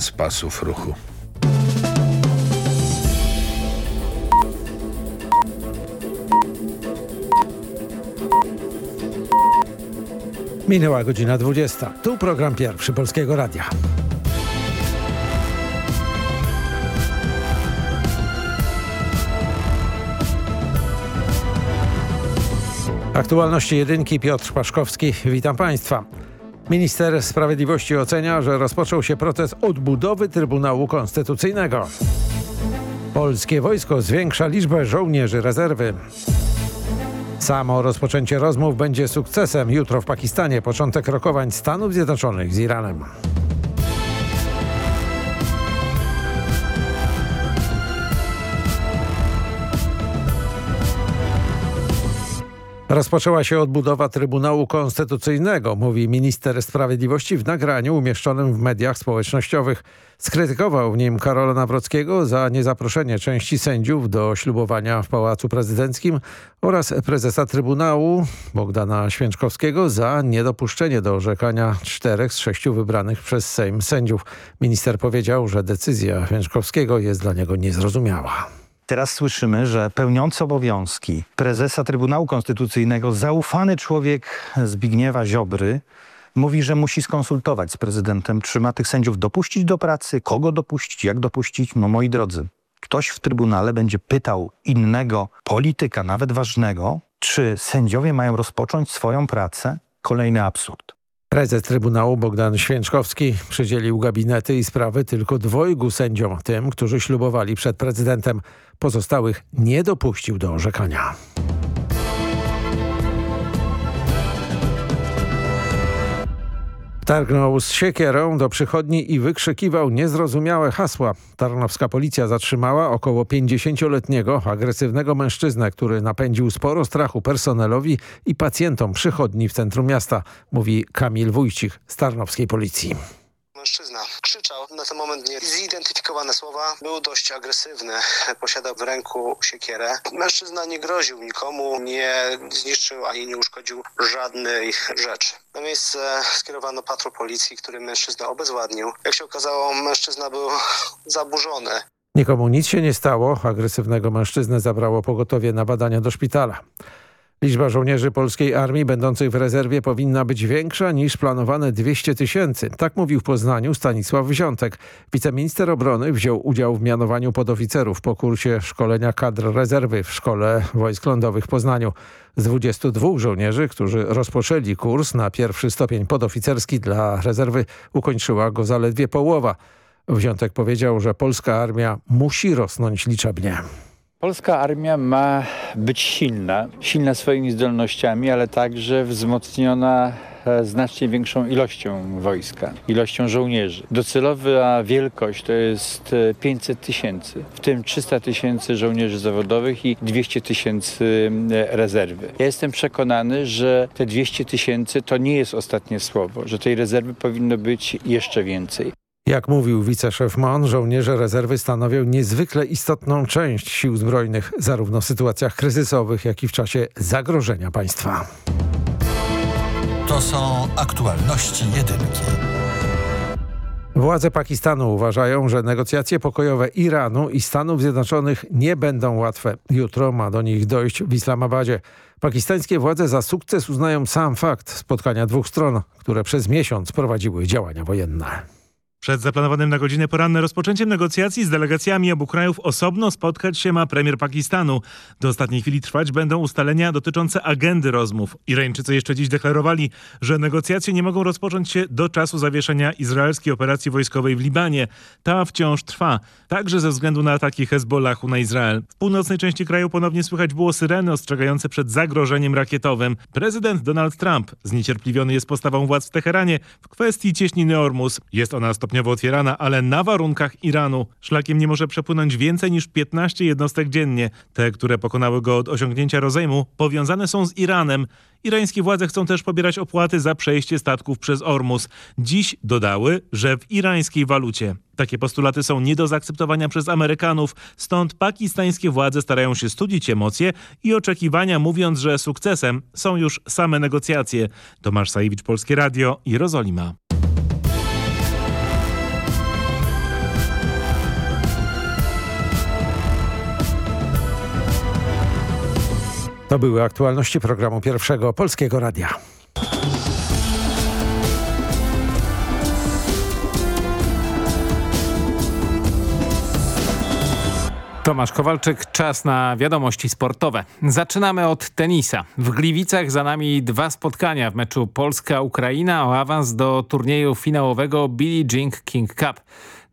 z pasów ruchu. Minęła godzina 20. Tu program pierwszy Polskiego Radia. Aktualności jedynki Piotr Paszkowski. Witam Państwa. Minister Sprawiedliwości ocenia, że rozpoczął się proces odbudowy Trybunału Konstytucyjnego. Polskie wojsko zwiększa liczbę żołnierzy rezerwy. Samo rozpoczęcie rozmów będzie sukcesem. Jutro w Pakistanie początek rokowań Stanów Zjednoczonych z Iranem. Rozpoczęła się odbudowa Trybunału Konstytucyjnego, mówi minister sprawiedliwości w nagraniu umieszczonym w mediach społecznościowych. Skrytykował w nim Karola Nawrockiego za niezaproszenie części sędziów do ślubowania w Pałacu Prezydenckim oraz prezesa Trybunału Bogdana Święczkowskiego za niedopuszczenie do orzekania czterech z sześciu wybranych przez Sejm sędziów. Minister powiedział, że decyzja Święczkowskiego jest dla niego niezrozumiała. Teraz słyszymy, że pełniący obowiązki prezesa Trybunału Konstytucyjnego, zaufany człowiek Zbigniewa Ziobry, mówi, że musi skonsultować z prezydentem, czy ma tych sędziów dopuścić do pracy, kogo dopuścić, jak dopuścić. No moi drodzy, ktoś w Trybunale będzie pytał innego polityka, nawet ważnego, czy sędziowie mają rozpocząć swoją pracę? Kolejny absurd. Prezes Trybunału Bogdan Święczkowski przydzielił gabinety i sprawy tylko dwojgu sędziom, tym, którzy ślubowali przed prezydentem. Pozostałych nie dopuścił do orzekania. Targnął z siekierą do przychodni i wykrzykiwał niezrozumiałe hasła. Tarnowska policja zatrzymała około 50-letniego agresywnego mężczyznę, który napędził sporo strachu personelowi i pacjentom przychodni w centrum miasta, mówi Kamil Wójcik z Tarnowskiej Policji. Mężczyzna krzyczał, na ten moment niezidentyfikowane słowa, był dość agresywny, posiadał w ręku siekierę. Mężczyzna nie groził nikomu, nie zniszczył ani nie uszkodził żadnej rzeczy. Na miejsce skierowano patrol policji, który mężczyznę obezwładnił. Jak się okazało, mężczyzna był zaburzony. Nikomu nic się nie stało. Agresywnego mężczyznę zabrało pogotowie na badania do szpitala. Liczba żołnierzy polskiej armii będących w rezerwie powinna być większa niż planowane 200 tysięcy. Tak mówił w Poznaniu Stanisław Wziątek. Wiceminister obrony wziął udział w mianowaniu podoficerów po kursie szkolenia kadr rezerwy w Szkole Wojsk Lądowych w Poznaniu. Z 22 żołnierzy, którzy rozpoczęli kurs na pierwszy stopień podoficerski dla rezerwy, ukończyła go zaledwie połowa. Wziątek powiedział, że polska armia musi rosnąć liczebnie. Polska armia ma być silna, silna swoimi zdolnościami, ale także wzmocniona e, znacznie większą ilością wojska, ilością żołnierzy. Docelowa wielkość to jest 500 tysięcy, w tym 300 tysięcy żołnierzy zawodowych i 200 tysięcy rezerwy. Ja jestem przekonany, że te 200 tysięcy to nie jest ostatnie słowo, że tej rezerwy powinno być jeszcze więcej. Jak mówił wiceszef MON, żołnierze rezerwy stanowią niezwykle istotną część sił zbrojnych, zarówno w sytuacjach kryzysowych, jak i w czasie zagrożenia państwa. To są aktualności jedynki. Władze Pakistanu uważają, że negocjacje pokojowe Iranu i Stanów Zjednoczonych nie będą łatwe. Jutro ma do nich dojść w Islamabadzie. Pakistańskie władze za sukces uznają sam fakt spotkania dwóch stron, które przez miesiąc prowadziły działania wojenne. Przed zaplanowanym na godzinę poranne rozpoczęciem negocjacji z delegacjami obu krajów osobno spotkać się ma premier Pakistanu. Do ostatniej chwili trwać będą ustalenia dotyczące agendy rozmów. Irańczycy jeszcze dziś deklarowali, że negocjacje nie mogą rozpocząć się do czasu zawieszenia izraelskiej operacji wojskowej w Libanie. Ta wciąż trwa, także ze względu na ataki Hezbollahu na Izrael. W północnej części kraju ponownie słychać było syreny ostrzegające przed zagrożeniem rakietowym. Prezydent Donald Trump zniecierpliwiony jest postawą władz w Teheranie w kwestii cieśniny Ormus. Jest ona stopniowo otwierana, ale na warunkach Iranu. Szlakiem nie może przepłynąć więcej niż 15 jednostek dziennie. Te, które pokonały go od osiągnięcia rozejmu, powiązane są z Iranem. Irańskie władze chcą też pobierać opłaty za przejście statków przez Ormus. Dziś dodały, że w irańskiej walucie. Takie postulaty są nie do zaakceptowania przez Amerykanów, stąd pakistańskie władze starają się studzić emocje i oczekiwania, mówiąc, że sukcesem są już same negocjacje. Tomasz Sajewicz, Polskie Radio, Jerozolima. To były aktualności programu Pierwszego Polskiego Radia. Tomasz Kowalczyk, czas na wiadomości sportowe. Zaczynamy od tenisa. W Gliwicach za nami dwa spotkania w meczu Polska-Ukraina o awans do turnieju finałowego Billie Jean King Cup.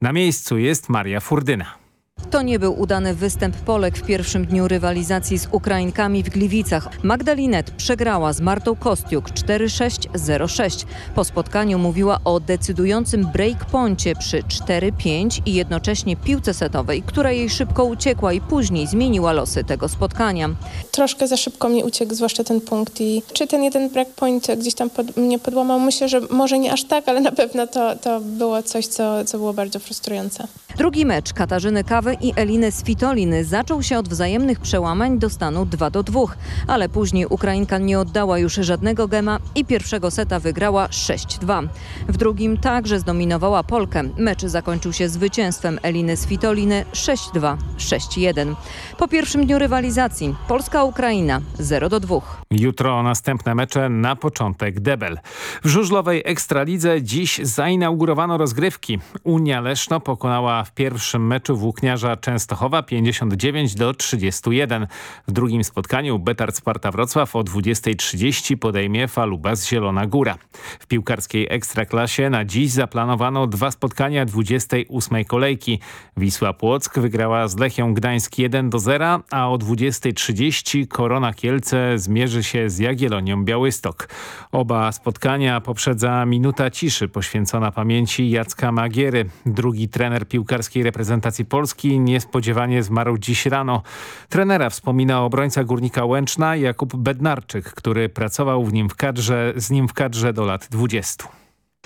Na miejscu jest Maria Furdyna. To nie był udany występ Polek w pierwszym dniu rywalizacji z Ukrainkami w Gliwicach. Magdalinet przegrała z Martą Kostiuk 4-6-0-6. Po spotkaniu mówiła o decydującym breakponcie przy 4-5 i jednocześnie piłce setowej, która jej szybko uciekła i później zmieniła losy tego spotkania. Troszkę za szybko mi uciekł, zwłaszcza ten punkt i czy ten jeden breakpoint gdzieś tam pod, mnie podłamał? Myślę, że może nie aż tak, ale na pewno to, to było coś, co, co było bardzo frustrujące. Drugi mecz Katarzyny Kawy i Eliny Svitoliny zaczął się od wzajemnych przełamań do stanu 2 do 2, ale później Ukrainka nie oddała już żadnego gema i pierwszego seta wygrała 6-2. W drugim także zdominowała Polkę. Mecz zakończył się zwycięstwem Eliny Svitoliny 6-2, 6-1. Po pierwszym dniu rywalizacji Polska-Ukraina 0 do 2. Jutro następne mecze na początek debel. W żużlowej Ekstralidze dziś zainaugurowano rozgrywki. Unia Leszno pokonała w pierwszym meczu włókniarza Częstochowa 59 do 31. W drugim spotkaniu Betard Sparta Wrocław o 20.30 podejmie Falubas Zielona Góra. W piłkarskiej Ekstraklasie na dziś zaplanowano dwa spotkania 28 kolejki. Wisła Płock wygrała z Lechią Gdańsk 1 do 0, a o 20.30 Korona Kielce zmierzy się z Jagiellonią Białystok. Oba spotkania poprzedza minuta ciszy poświęcona pamięci Jacka Magiery. Drugi trener piłkarskiej reprezentacji Polski niespodziewanie zmarł dziś rano. Trenera wspomina obrońca Górnika Łęczna Jakub Bednarczyk, który pracował w nim w kadrze, z nim w kadrze do lat 20.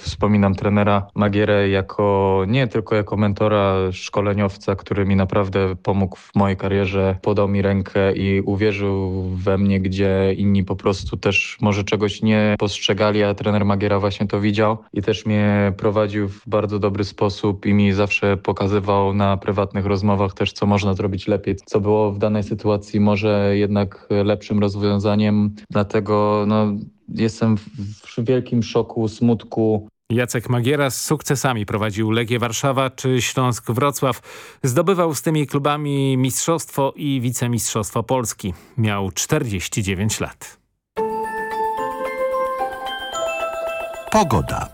Wspominam trenera Magierę jako nie tylko jako mentora, szkoleniowca, który mi naprawdę pomógł w mojej karierze, podał mi rękę i uwierzył we mnie, gdzie inni po prostu też może czegoś nie postrzegali, a trener Magiera właśnie to widział i też mnie prowadził w bardzo dobry sposób i mi zawsze pokazywał na prywatnych rozmowach też, co można zrobić lepiej, co było w danej sytuacji może jednak lepszym rozwiązaniem. Dlatego no, jestem w wielkim szoku, smutku. Jacek Magiera z sukcesami prowadził Legię Warszawa czy Śląsk Wrocław. Zdobywał z tymi klubami mistrzostwo i wicemistrzostwo Polski. Miał 49 lat. Pogoda.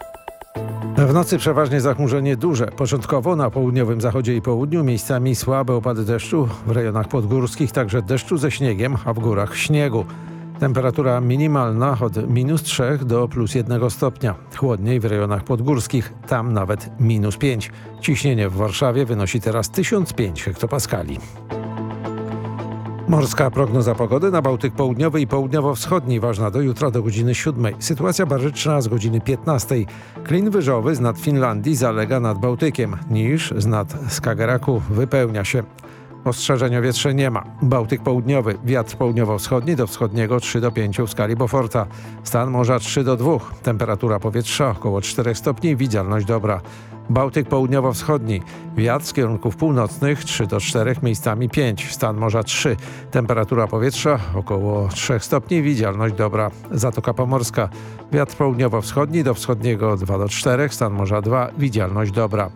W nocy przeważnie zachmurzenie duże. Początkowo na południowym zachodzie i południu miejscami słabe opady deszczu. W rejonach podgórskich także deszczu ze śniegiem, a w górach śniegu. Temperatura minimalna od minus 3 do plus 1 stopnia. Chłodniej w rejonach podgórskich, tam nawet minus 5. Ciśnienie w Warszawie wynosi teraz 1005 hektopaskali. Morska prognoza pogody na Bałtyk Południowy i Południowo-Wschodni ważna do jutra do godziny 7. Sytuacja baryczna z godziny 15. Klin wyżowy z nad Finlandii zalega nad Bałtykiem. Niż z nad Skageraku wypełnia się. Ostrzeżenia wietrze nie ma. Bałtyk południowy, wiatr południowo-wschodni do wschodniego 3 do 5 w skali Beauforta. Stan morza 3 do 2. Temperatura powietrza około 4 stopni, widzialność dobra. Bałtyk południowo-wschodni, wiatr z kierunków północnych 3 do 4, miejscami 5. Stan morza 3. Temperatura powietrza około 3 stopni, widzialność dobra. Zatoka Pomorska, wiatr południowo-wschodni do wschodniego 2 do 4, stan morza 2, widzialność dobra.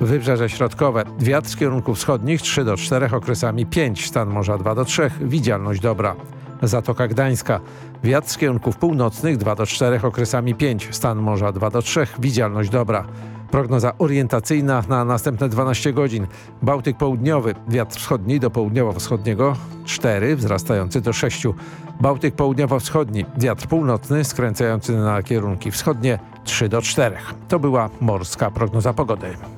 Wybrzeże Środkowe. Wiatr z kierunków wschodnich 3 do 4, okresami 5, stan morza 2 do 3, widzialność dobra. Zatoka Gdańska. Wiatr z kierunków północnych 2 do 4, okresami 5, stan morza 2 do 3, widzialność dobra. Prognoza orientacyjna na następne 12 godzin. Bałtyk południowy, wiatr wschodni do południowo-wschodniego 4, wzrastający do 6. Bałtyk południowo-wschodni, wiatr północny skręcający na kierunki wschodnie 3 do 4. To była morska prognoza pogody.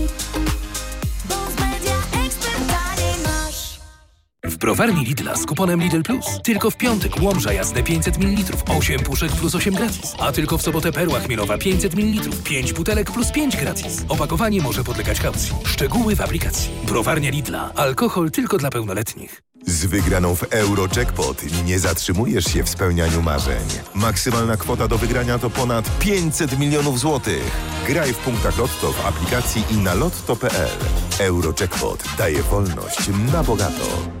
W browarni Lidla z kuponem Lidl Plus. Tylko w piątek łomża jasne 500 ml, 8 puszek plus 8 gratis. A tylko w sobotę perła chmielowa 500 ml, 5 butelek plus 5 gratis. Opakowanie może podlegać kaucji. Szczegóły w aplikacji. Browarnia Lidla. Alkohol tylko dla pełnoletnich. Z wygraną w Eurojackpot nie zatrzymujesz się w spełnianiu marzeń. Maksymalna kwota do wygrania to ponad 500 milionów złotych. Graj w punktach Lotto w aplikacji i na lotto.pl. Eurojackpot daje wolność na bogato.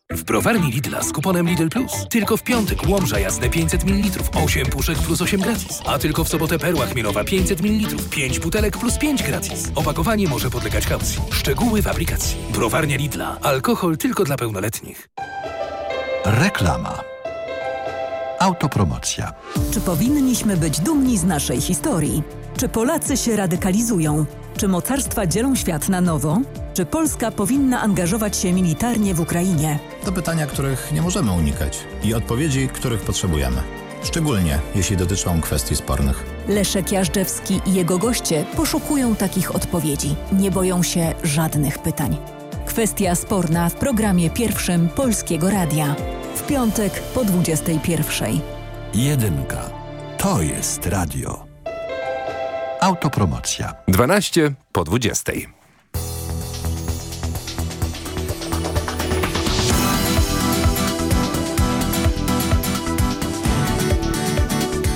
W browarni Lidla z kuponem Lidl Plus. Tylko w piątek łomża jasne 500 ml, 8 puszek plus 8 gratis. A tylko w sobotę perła chmielowa 500 ml, 5 butelek plus 5 gratis. Opakowanie może podlegać kaucji. Szczegóły w aplikacji. Browarnia Lidla. Alkohol tylko dla pełnoletnich. Reklama. Autopromocja. Czy powinniśmy być dumni z naszej historii? Czy Polacy się radykalizują? Czy mocarstwa dzielą świat na nowo? Czy Polska powinna angażować się militarnie w Ukrainie? To pytania, których nie możemy unikać i odpowiedzi, których potrzebujemy. Szczególnie jeśli dotyczą kwestii spornych. Leszek Jażdżewski i jego goście poszukują takich odpowiedzi. Nie boją się żadnych pytań. Kwestia sporna w programie pierwszym Polskiego Radia. W piątek po 21. Jedynka. To jest radio. Autopromocja. 12 po 20.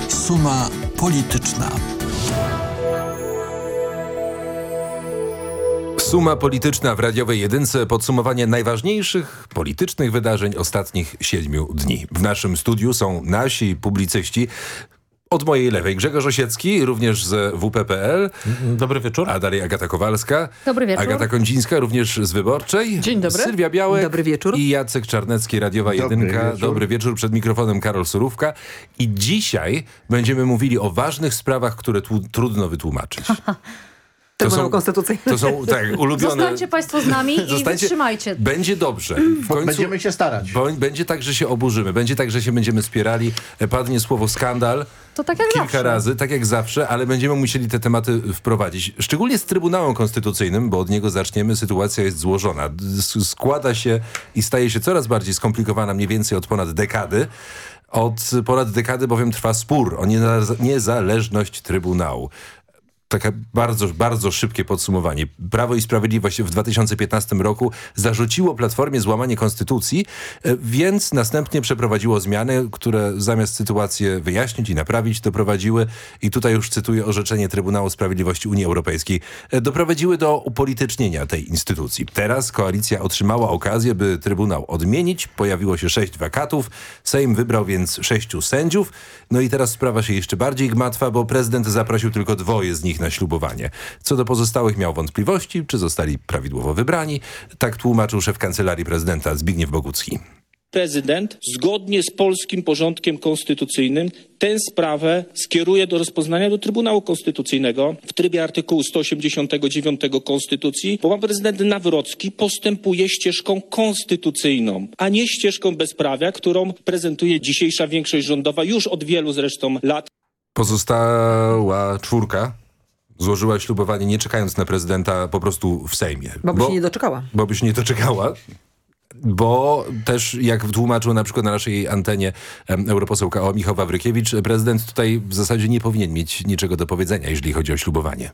Suma polityczna. Suma polityczna w radiowej jedynce podsumowanie najważniejszych politycznych wydarzeń ostatnich siedmiu dni. W naszym studiu są nasi publicyści. Od mojej lewej Grzegorz Osiecki, również z WP.pl. Dobry wieczór. A dalej Agata Kowalska. Dobry wieczór. Agata Kądzińska, również z Wyborczej. Dzień dobry. Sylwia Białek. Dobry wieczór. I Jacek Czarnecki, Radiowa Dobry Jedynka. wieczór. Dobry wieczór. Przed mikrofonem Karol Surówka. I dzisiaj będziemy mówili o ważnych sprawach, które tu, trudno wytłumaczyć. Trybunał Konstytucyjny. To są tak, ulubione... Zostańcie Państwo z nami i Zostańcie- wytrzymajcie. Będzie dobrze. W końcu Będziemy się starać. bo- Będzie tak, że się oburzymy. Będzie tak, że się będziemy spierali. E, Padnie słowo skandal. To tak jak Kilka zawsze. razy, tak jak zawsze, ale będziemy musieli te tematy wprowadzić. Szczególnie z Trybunałem Konstytucyjnym, bo od niego zaczniemy. Sytuacja jest złożona. S- Składa się i staje się coraz bardziej skomplikowana mniej więcej od ponad dekady. Od ponad dekady bowiem trwa spór o nieza- niezależność Trybunału takie bardzo, bardzo szybkie podsumowanie. Prawo i Sprawiedliwość w 2015 roku zarzuciło Platformie złamanie konstytucji, e, więc następnie przeprowadziło zmiany, które zamiast sytuację wyjaśnić i naprawić, doprowadziły, i tutaj już cytuję orzeczenie Trybunału Sprawiedliwości Unii Europejskiej, e, doprowadziły do upolitycznienia tej instytucji. Teraz koalicja otrzymała okazję, by Trybunał odmienić. Pojawiło się sześć wakatów. Sejm wybrał więc sześciu sędziów. No i teraz sprawa się jeszcze bardziej gmatwa, bo prezydent zaprosił tylko dwoje z nich na ślubowanie. Co do pozostałych miał wątpliwości, czy zostali prawidłowo wybrani. Tak tłumaczył szef kancelarii prezydenta Zbigniew Bogucki. Prezydent zgodnie z polskim porządkiem konstytucyjnym tę sprawę skieruje do rozpoznania do Trybunału Konstytucyjnego w trybie artykułu 189 Konstytucji, bo pan prezydent Nawrocki postępuje ścieżką konstytucyjną, a nie ścieżką bezprawia, którą prezentuje dzisiejsza większość rządowa już od wielu zresztą lat. Pozostała czwórka złożyła ślubowanie nie czekając na prezydenta po prostu w Sejmie. Bo by się nie doczekała. Bo by się nie doczekała. Bo też, jak tłumaczył na przykład na naszej antenie em, europoseł KO Michał Wawrykiewicz, prezydent tutaj w zasadzie nie powinien mieć niczego do powiedzenia, jeżeli chodzi o ślubowanie.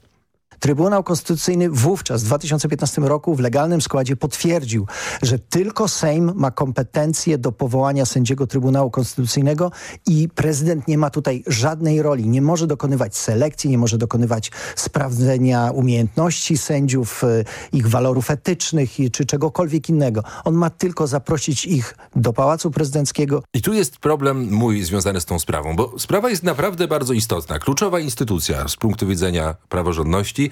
Trybunał Konstytucyjny wówczas w 2015 roku w legalnym składzie potwierdził, że tylko Sejm ma kompetencje do powołania sędziego Trybunału Konstytucyjnego i prezydent nie ma tutaj żadnej roli. Nie może dokonywać selekcji, nie może dokonywać sprawdzenia umiejętności sędziów, y, ich walorów etycznych czy czegokolwiek innego. On ma tylko zaprosić ich do Pałacu Prezydenckiego. I tu jest problem mój związany z tą sprawą, bo sprawa jest naprawdę bardzo istotna. Kluczowa instytucja z punktu widzenia praworządności,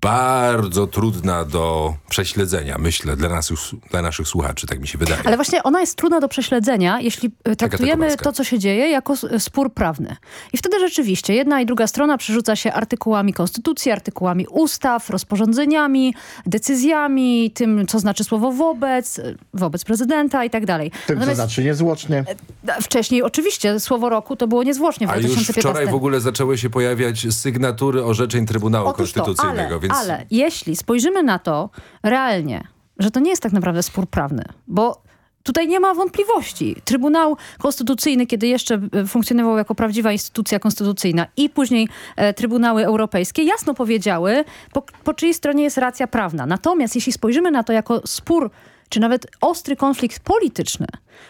bardzo trudna do prześledzenia, myślę, dla, nas, dla naszych słuchaczy, tak mi się wydaje. Ale właśnie ona jest trudna do prześledzenia, jeśli e, traktujemy to, co się dzieje, jako s- spór prawny. I wtedy rzeczywiście jedna i druga strona przerzuca się artykułami konstytucji, artykułami ustaw, rozporządzeniami, decyzjami, tym, co znaczy słowo wobec, e, wobec prezydenta i tak dalej. Tym, co Natomiast znaczy niezwłocznie. e, Wcześniej oczywiście słowo roku to było niezwłocznie w A już 2015. wczoraj w ogóle zaczęły się pojawiać sygnatury orzeczeń Trybunału Otóż to, Konstytucyjnego, ale, więc ale jeśli spojrzymy na to realnie, że to nie jest tak naprawdę spór prawny, bo tutaj nie ma wątpliwości. Trybunał Konstytucyjny, kiedy jeszcze e, funkcjonował jako prawdziwa instytucja konstytucyjna i później e, Trybunały Europejskie jasno powiedziały, po, po czyjej stronie jest racja prawna. Natomiast jeśli spojrzymy na to jako spór, czy nawet ostry konflikt polityczny,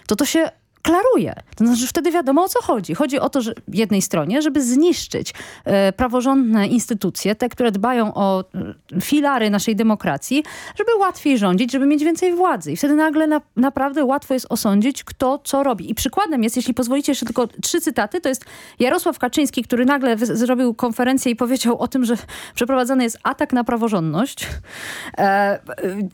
to to się klaruje. To znaczy wtedy wiadomo o co chodzi. Chodzi o to, że jednej stronie, żeby zniszczyć e, praworządne instytucje, te, które dbają o e, filary naszej demokracji, żeby łatwiej rządzić, żeby mieć więcej władzy. I wtedy nagle na, naprawdę łatwo jest osądzić, kto co robi. I przykładem jest, jeśli pozwolicie jeszcze tylko trzy cytaty, to jest Jarosław Kaczyński, który nagle zrobił konferencję i powiedział o tym, że przeprowadzany jest atak na praworządność. E, e,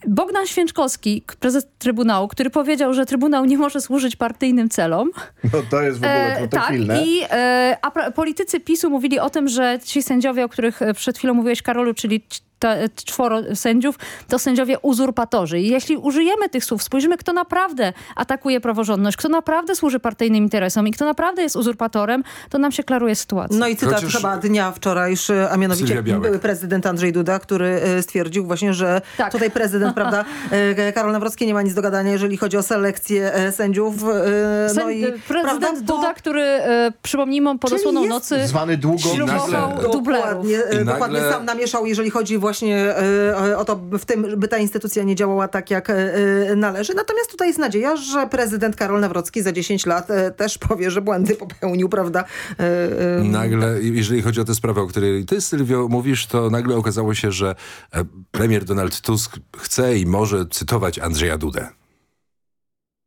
Bogdan Święczkowski, prezes Trybunału, który powiedział, że Trybunał nie może służyć partyjnym celom. No to jest w ogóle E, tak, i e, a politycy PiSu mówili o tym, że ci sędziowie, o których e, przed chwilą mówiłeś, Karolu, czyli c- ta, e, czworo sędziów, to sędziowie uzurpatorzy. I jeśli użyjemy tych słów, spojrzymy, kto naprawdę atakuje praworządność, kto naprawdę służy partyjnym interesom i kto naprawdę jest uzurpatorem, to nam się klaruje sytuacja. No i cytat Chociaż- chyba dnia wczorajszy, a mianowicie były prezydent Andrzej Duda, który e, stwierdził właśnie, że Tak. tutaj prezydent, prawda, e, Karol Nawrocki nie ma nic do gadania, jeżeli chodzi o selekcję e, sędziów. No Sen- i, prezydent prawda, Duda, który przypomnijmy pod osłoną nocy Zwany długo ślubował nagle- dublerów. Dokładnie, e, I dokładnie nagle- sam namieszał, jeżeli chodzi właśnie e, e, o to, w tym, by ta instytucja nie działała tak, jak e, należy. Natomiast tutaj jest nadzieja, że prezydent Karol Nawrocki za 10 lat też powie, że błędy popełnił, prawda? Nagle, jeżeli chodzi o tę sprawę, o której ty, Sylwio, mówisz, to nagle okazało się, że premier Donald Tusk chce i może cytować Andrzeja Dudę.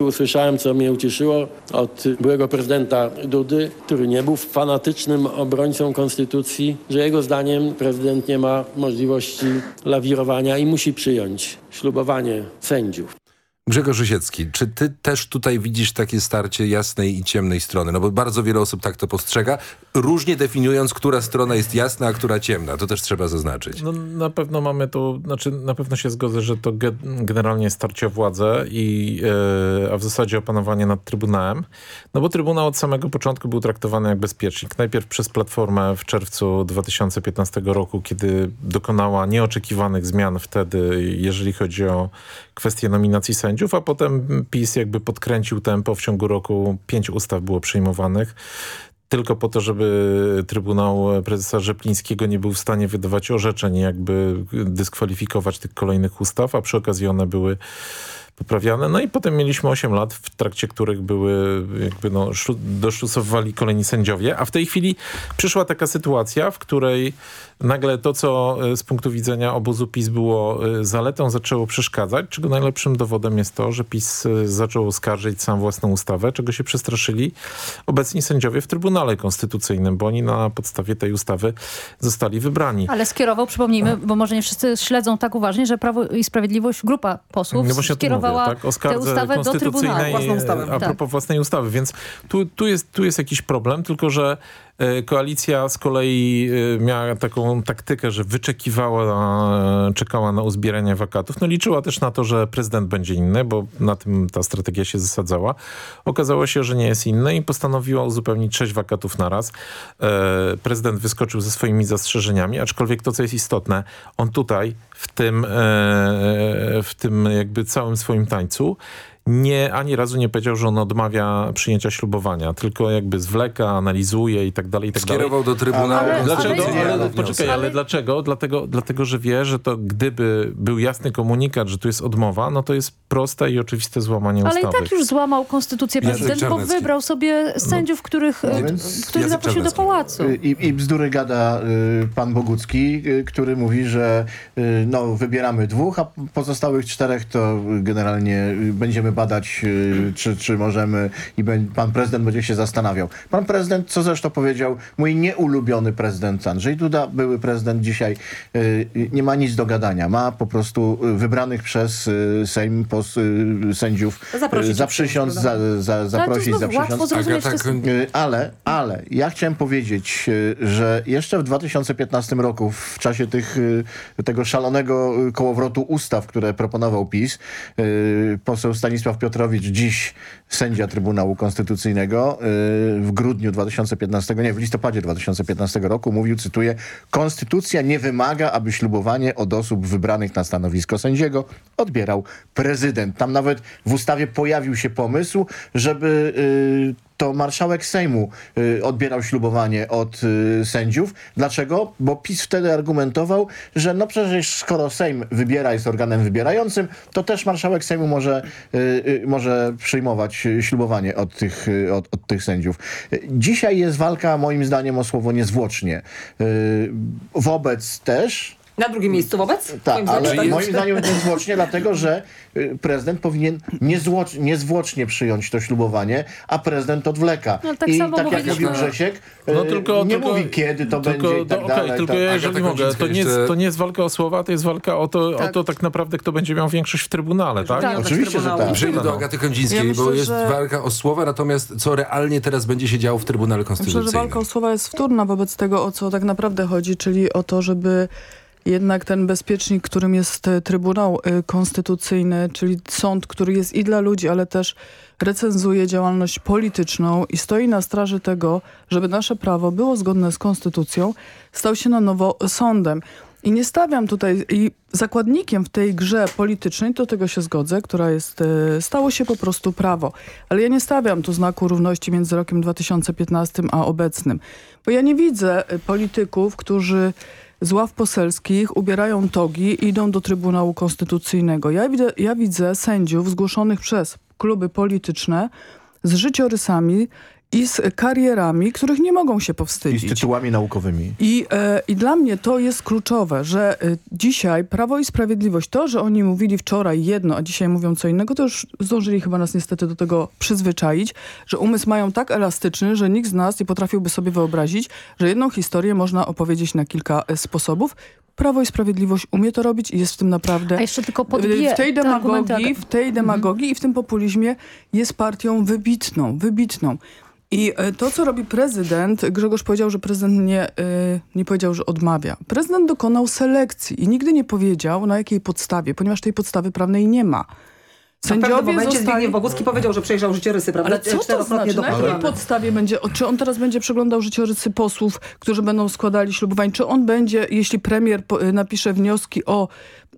Usłyszałem, co mnie ucieszyło od byłego prezydenta Dudy, który nie był fanatycznym obrońcą konstytucji, że jego zdaniem prezydent nie ma możliwości lawirowania i musi przyjąć ślubowanie sędziów. Grzegorz Osiecki, czy ty też tutaj widzisz takie starcie jasnej i ciemnej strony? No bo bardzo wiele osób tak to postrzega, różnie definiując, która strona jest jasna, a która ciemna. To też trzeba zaznaczyć. No, na pewno mamy tu, znaczy na pewno się zgodzę, że to ge generalnie starcie o władzę, i, e, a w zasadzie opanowanie nad Trybunałem. No bo Trybunał od samego początku był traktowany jak bezpiecznik. Najpierw przez Platformę w czerwcu 2015 roku, kiedy dokonała nieoczekiwanych zmian wtedy, jeżeli chodzi o kwestię nominacji sędziów, a potem PiS jakby podkręcił tempo. W ciągu roku pięć ustaw było przyjmowanych tylko po to, żeby Trybunał Prezesa Rzeplińskiego nie był w stanie wydawać orzeczeń, jakby dyskwalifikować tych kolejnych ustaw, a przy okazji one były poprawiane. No i potem mieliśmy 8 lat, w trakcie których były jakby no, doszlusowali kolejni sędziowie, a w tej chwili przyszła taka sytuacja, w której nagle to, co e, z punktu widzenia obozu PiS było e, zaletą, zaczęło przeszkadzać, czego najlepszym dowodem jest to, że PiS e, zaczął skarżyć sam własną ustawę, czego się przestraszyli obecni sędziowie w Trybunale Konstytucyjnym, bo oni na podstawie tej ustawy zostali wybrani. Ale skierował, przypomnijmy, bo może nie wszyscy śledzą tak uważnie, że Prawo i Sprawiedliwość, grupa posłów No skierowała mówię, tak? O tę ustawę do Trybunału. konstytucyjnej Własną ustawę. a Tak. propos własnej ustawy, więc tu, tu, jest, tu jest jakiś problem, tylko że koalicja z kolei e, miała taką taktykę, że wyczekiwała, e, czekała na uzbieranie wakatów. No liczyła też na to, że prezydent będzie inny, bo na tym ta strategia się zasadzała. Okazało się, że nie jest inny i postanowiła uzupełnić sześć wakatów naraz. Prezydent wyskoczył ze swoimi zastrzeżeniami, aczkolwiek to, co jest istotne, on tutaj w tym, w tym jakby całym swoim tańcu nie, ani razu nie powiedział, że on odmawia przyjęcia ślubowania, tylko jakby zwleka, analizuje i tak dalej, i tak Skierował do Trybunału ale, dlaczego? Ale, ale, poczekaj, ale dlaczego? Dlatego, dlatego, że wie, że to gdyby był jasny komunikat, że tu jest odmowa, no to jest proste i oczywiste złamanie ale ustawy. Ale i tak już złamał konstytucję prezydent, bo wybrał sobie sędziów, których, no, których zaprosił do pałacu. I, I bzdury gada y, pan Bogucki, y, który mówi, że y, no, wybieramy dwóch, a pozostałych czterech to generalnie będziemy badać, y, czy, czy możemy i pan prezydent będzie się zastanawiał. Pan prezydent, co zresztą powiedział, mój nieulubiony prezydent Andrzej Duda, były prezydent dzisiaj, y, nie ma nic do gadania. Ma po prostu wybranych przez Sejm pos, sędziów zaprosić zaprzysiąc, za, za, zaprosić, zaprzysiąc. Ale, ale ja chciałem powiedzieć, że jeszcze w 2015 roku, w czasie tych, tego szalonego kołowrotu ustaw, które proponował PiS, poseł Stanisław Stanisław Piotrowicz, dziś sędzia Trybunału Konstytucyjnego, y, w grudniu 2015, nie, w listopadzie 2015 roku mówił, cytuję, Konstytucja nie wymaga, aby ślubowanie od osób wybranych na stanowisko sędziego odbierał prezydent. Tam nawet w ustawie pojawił się pomysł, żeby y, to marszałek Sejmu y, odbierał ślubowanie od y, sędziów. Dlaczego? Bo PiS wtedy argumentował, że no przecież skoro Sejm wybiera, jest organem wybierającym, to też marszałek Sejmu może, y, może przyjmować ślubowanie od tych, od, od tych sędziów. Dzisiaj jest walka moim zdaniem o słowo niezwłocznie. Wobec też na drugim miejscu wobec? Tak, ale zdaniem, moim zdaniem niezwłocznie, dlatego że y, prezydent powinien niezwłocznie, niezwłocznie przyjąć to ślubowanie, a prezydent odwleka. No, tak I samo tak jak mówił Grzesiek, y, no, tylko, nie tylko, mówi kiedy to tylko, będzie i tak okay, dalej. Tylko to, ja, jeżeli mogę, to nie, jest, to nie jest walka o słowa, to jest walka o to, tak. o to tak naprawdę, kto będzie miał większość w Trybunale, tak? tak Oczywiście, że tak. Przejdę do Agaty Kędzińskiej, ja myślę, bo jest że... walka o słowa, natomiast co realnie teraz będzie się działo w Trybunale Konstytucyjnym? Myślę, że walka o słowa jest wtórna wobec tego, o co tak naprawdę chodzi, czyli o to, żeby jednak ten bezpiecznik, którym jest e, Trybunał e, Konstytucyjny, czyli sąd, który jest i dla ludzi, ale też recenzuje działalność polityczną i stoi na straży tego, żeby nasze prawo było zgodne z konstytucją, stał się na nowo sądem. I nie stawiam tutaj, i zakładnikiem w tej grze politycznej, do tego się zgodzę, która jest, e, stało się po prostu prawo. Ale ja nie stawiam tu znaku równości między rokiem 2015 a obecnym. Bo ja nie widzę polityków, którzy z ław poselskich ubierają togi i idą do Trybunału Konstytucyjnego. Ja widzę, ja widzę sędziów zgłoszonych przez kluby polityczne z życiorysami i z karierami, których nie mogą się powstydzić. I z tytułami naukowymi. I, e, I dla mnie to jest kluczowe, że e, dzisiaj Prawo i Sprawiedliwość, to, że oni mówili wczoraj jedno, a dzisiaj mówią co innego, to już zdążyli chyba nas niestety do tego przyzwyczaić, że umysł mają tak elastyczny, że nikt z nas nie potrafiłby sobie wyobrazić, że jedną historię można opowiedzieć na kilka e, sposobów. Prawo i Sprawiedliwość umie to robić i jest w tym naprawdę... A jeszcze tylko podbije w tej demagogii, w tej demagogii mhm. i w tym populizmie jest partią wybitną, wybitną. I e, to, co robi prezydent, Grzegorz powiedział, że prezydent nie, e, nie powiedział, że odmawia. Prezydent dokonał selekcji i nigdy nie powiedział, na jakiej podstawie, ponieważ tej podstawy prawnej nie ma. Sędziowie w momencie zostali... Zbigniew Bogucki powiedział, że przejrzał życiorysy, prawda? Ale co to znaczy? Na jakiej podstawie będzie? Czy on teraz będzie przeglądał życiorysy posłów, którzy będą składali ślubowań? Czy on będzie, jeśli premier napisze wnioski o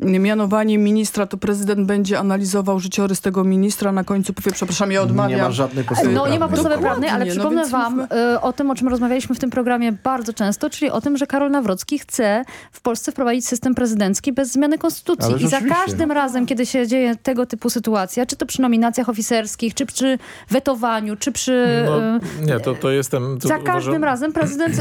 mianowanie ministra, to prezydent będzie analizował życiorys tego ministra, na końcu powie, przepraszam, ja odmawiam. Nie ma żadnej podstawy No nie ma podstawy prawnej, ale no przypomnę no wam y, o tym, o czym rozmawialiśmy w tym programie bardzo często, czyli o tym, że Karol Nawrocki chce w Polsce wprowadzić system prezydencki bez zmiany konstytucji. I za każdym razem, kiedy się dzieje tego typu sytuacja, czy to przy nominacjach oficerskich, czy przy wetowaniu, czy przy... No, nie, to, to jestem... To za każdym razem prezydent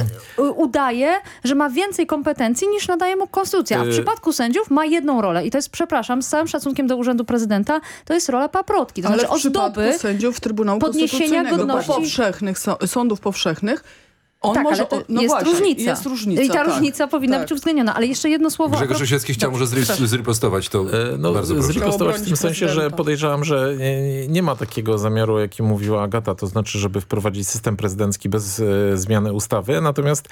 udaje, że ma więcej kompetencji niż nadaje mu konstytucja. A w y- przypadku sędziów ma jedną jedną rolę i to jest, przepraszam, z całym szacunkiem do Urzędu Prezydenta, to jest rola paprotki. To Ale znaczy ozdoby sędziów Trybunału podniesienia godności powszechnych, sądów powszechnych On tak, może, ale no jest, właśnie, różnica. jest różnica, I ta tak. różnica powinna Tak. być uwzględniona. Ale jeszcze jedno słowo... Grzegorz propos- Osiecki chciał może zry- zripostować to. No, Bardzo proszę. zripostować w tym sensie, że podejrzewam, że nie, nie ma takiego zamiaru, jaki mówiła Agata, to znaczy, żeby wprowadzić system prezydencki bez e, zmiany ustawy, natomiast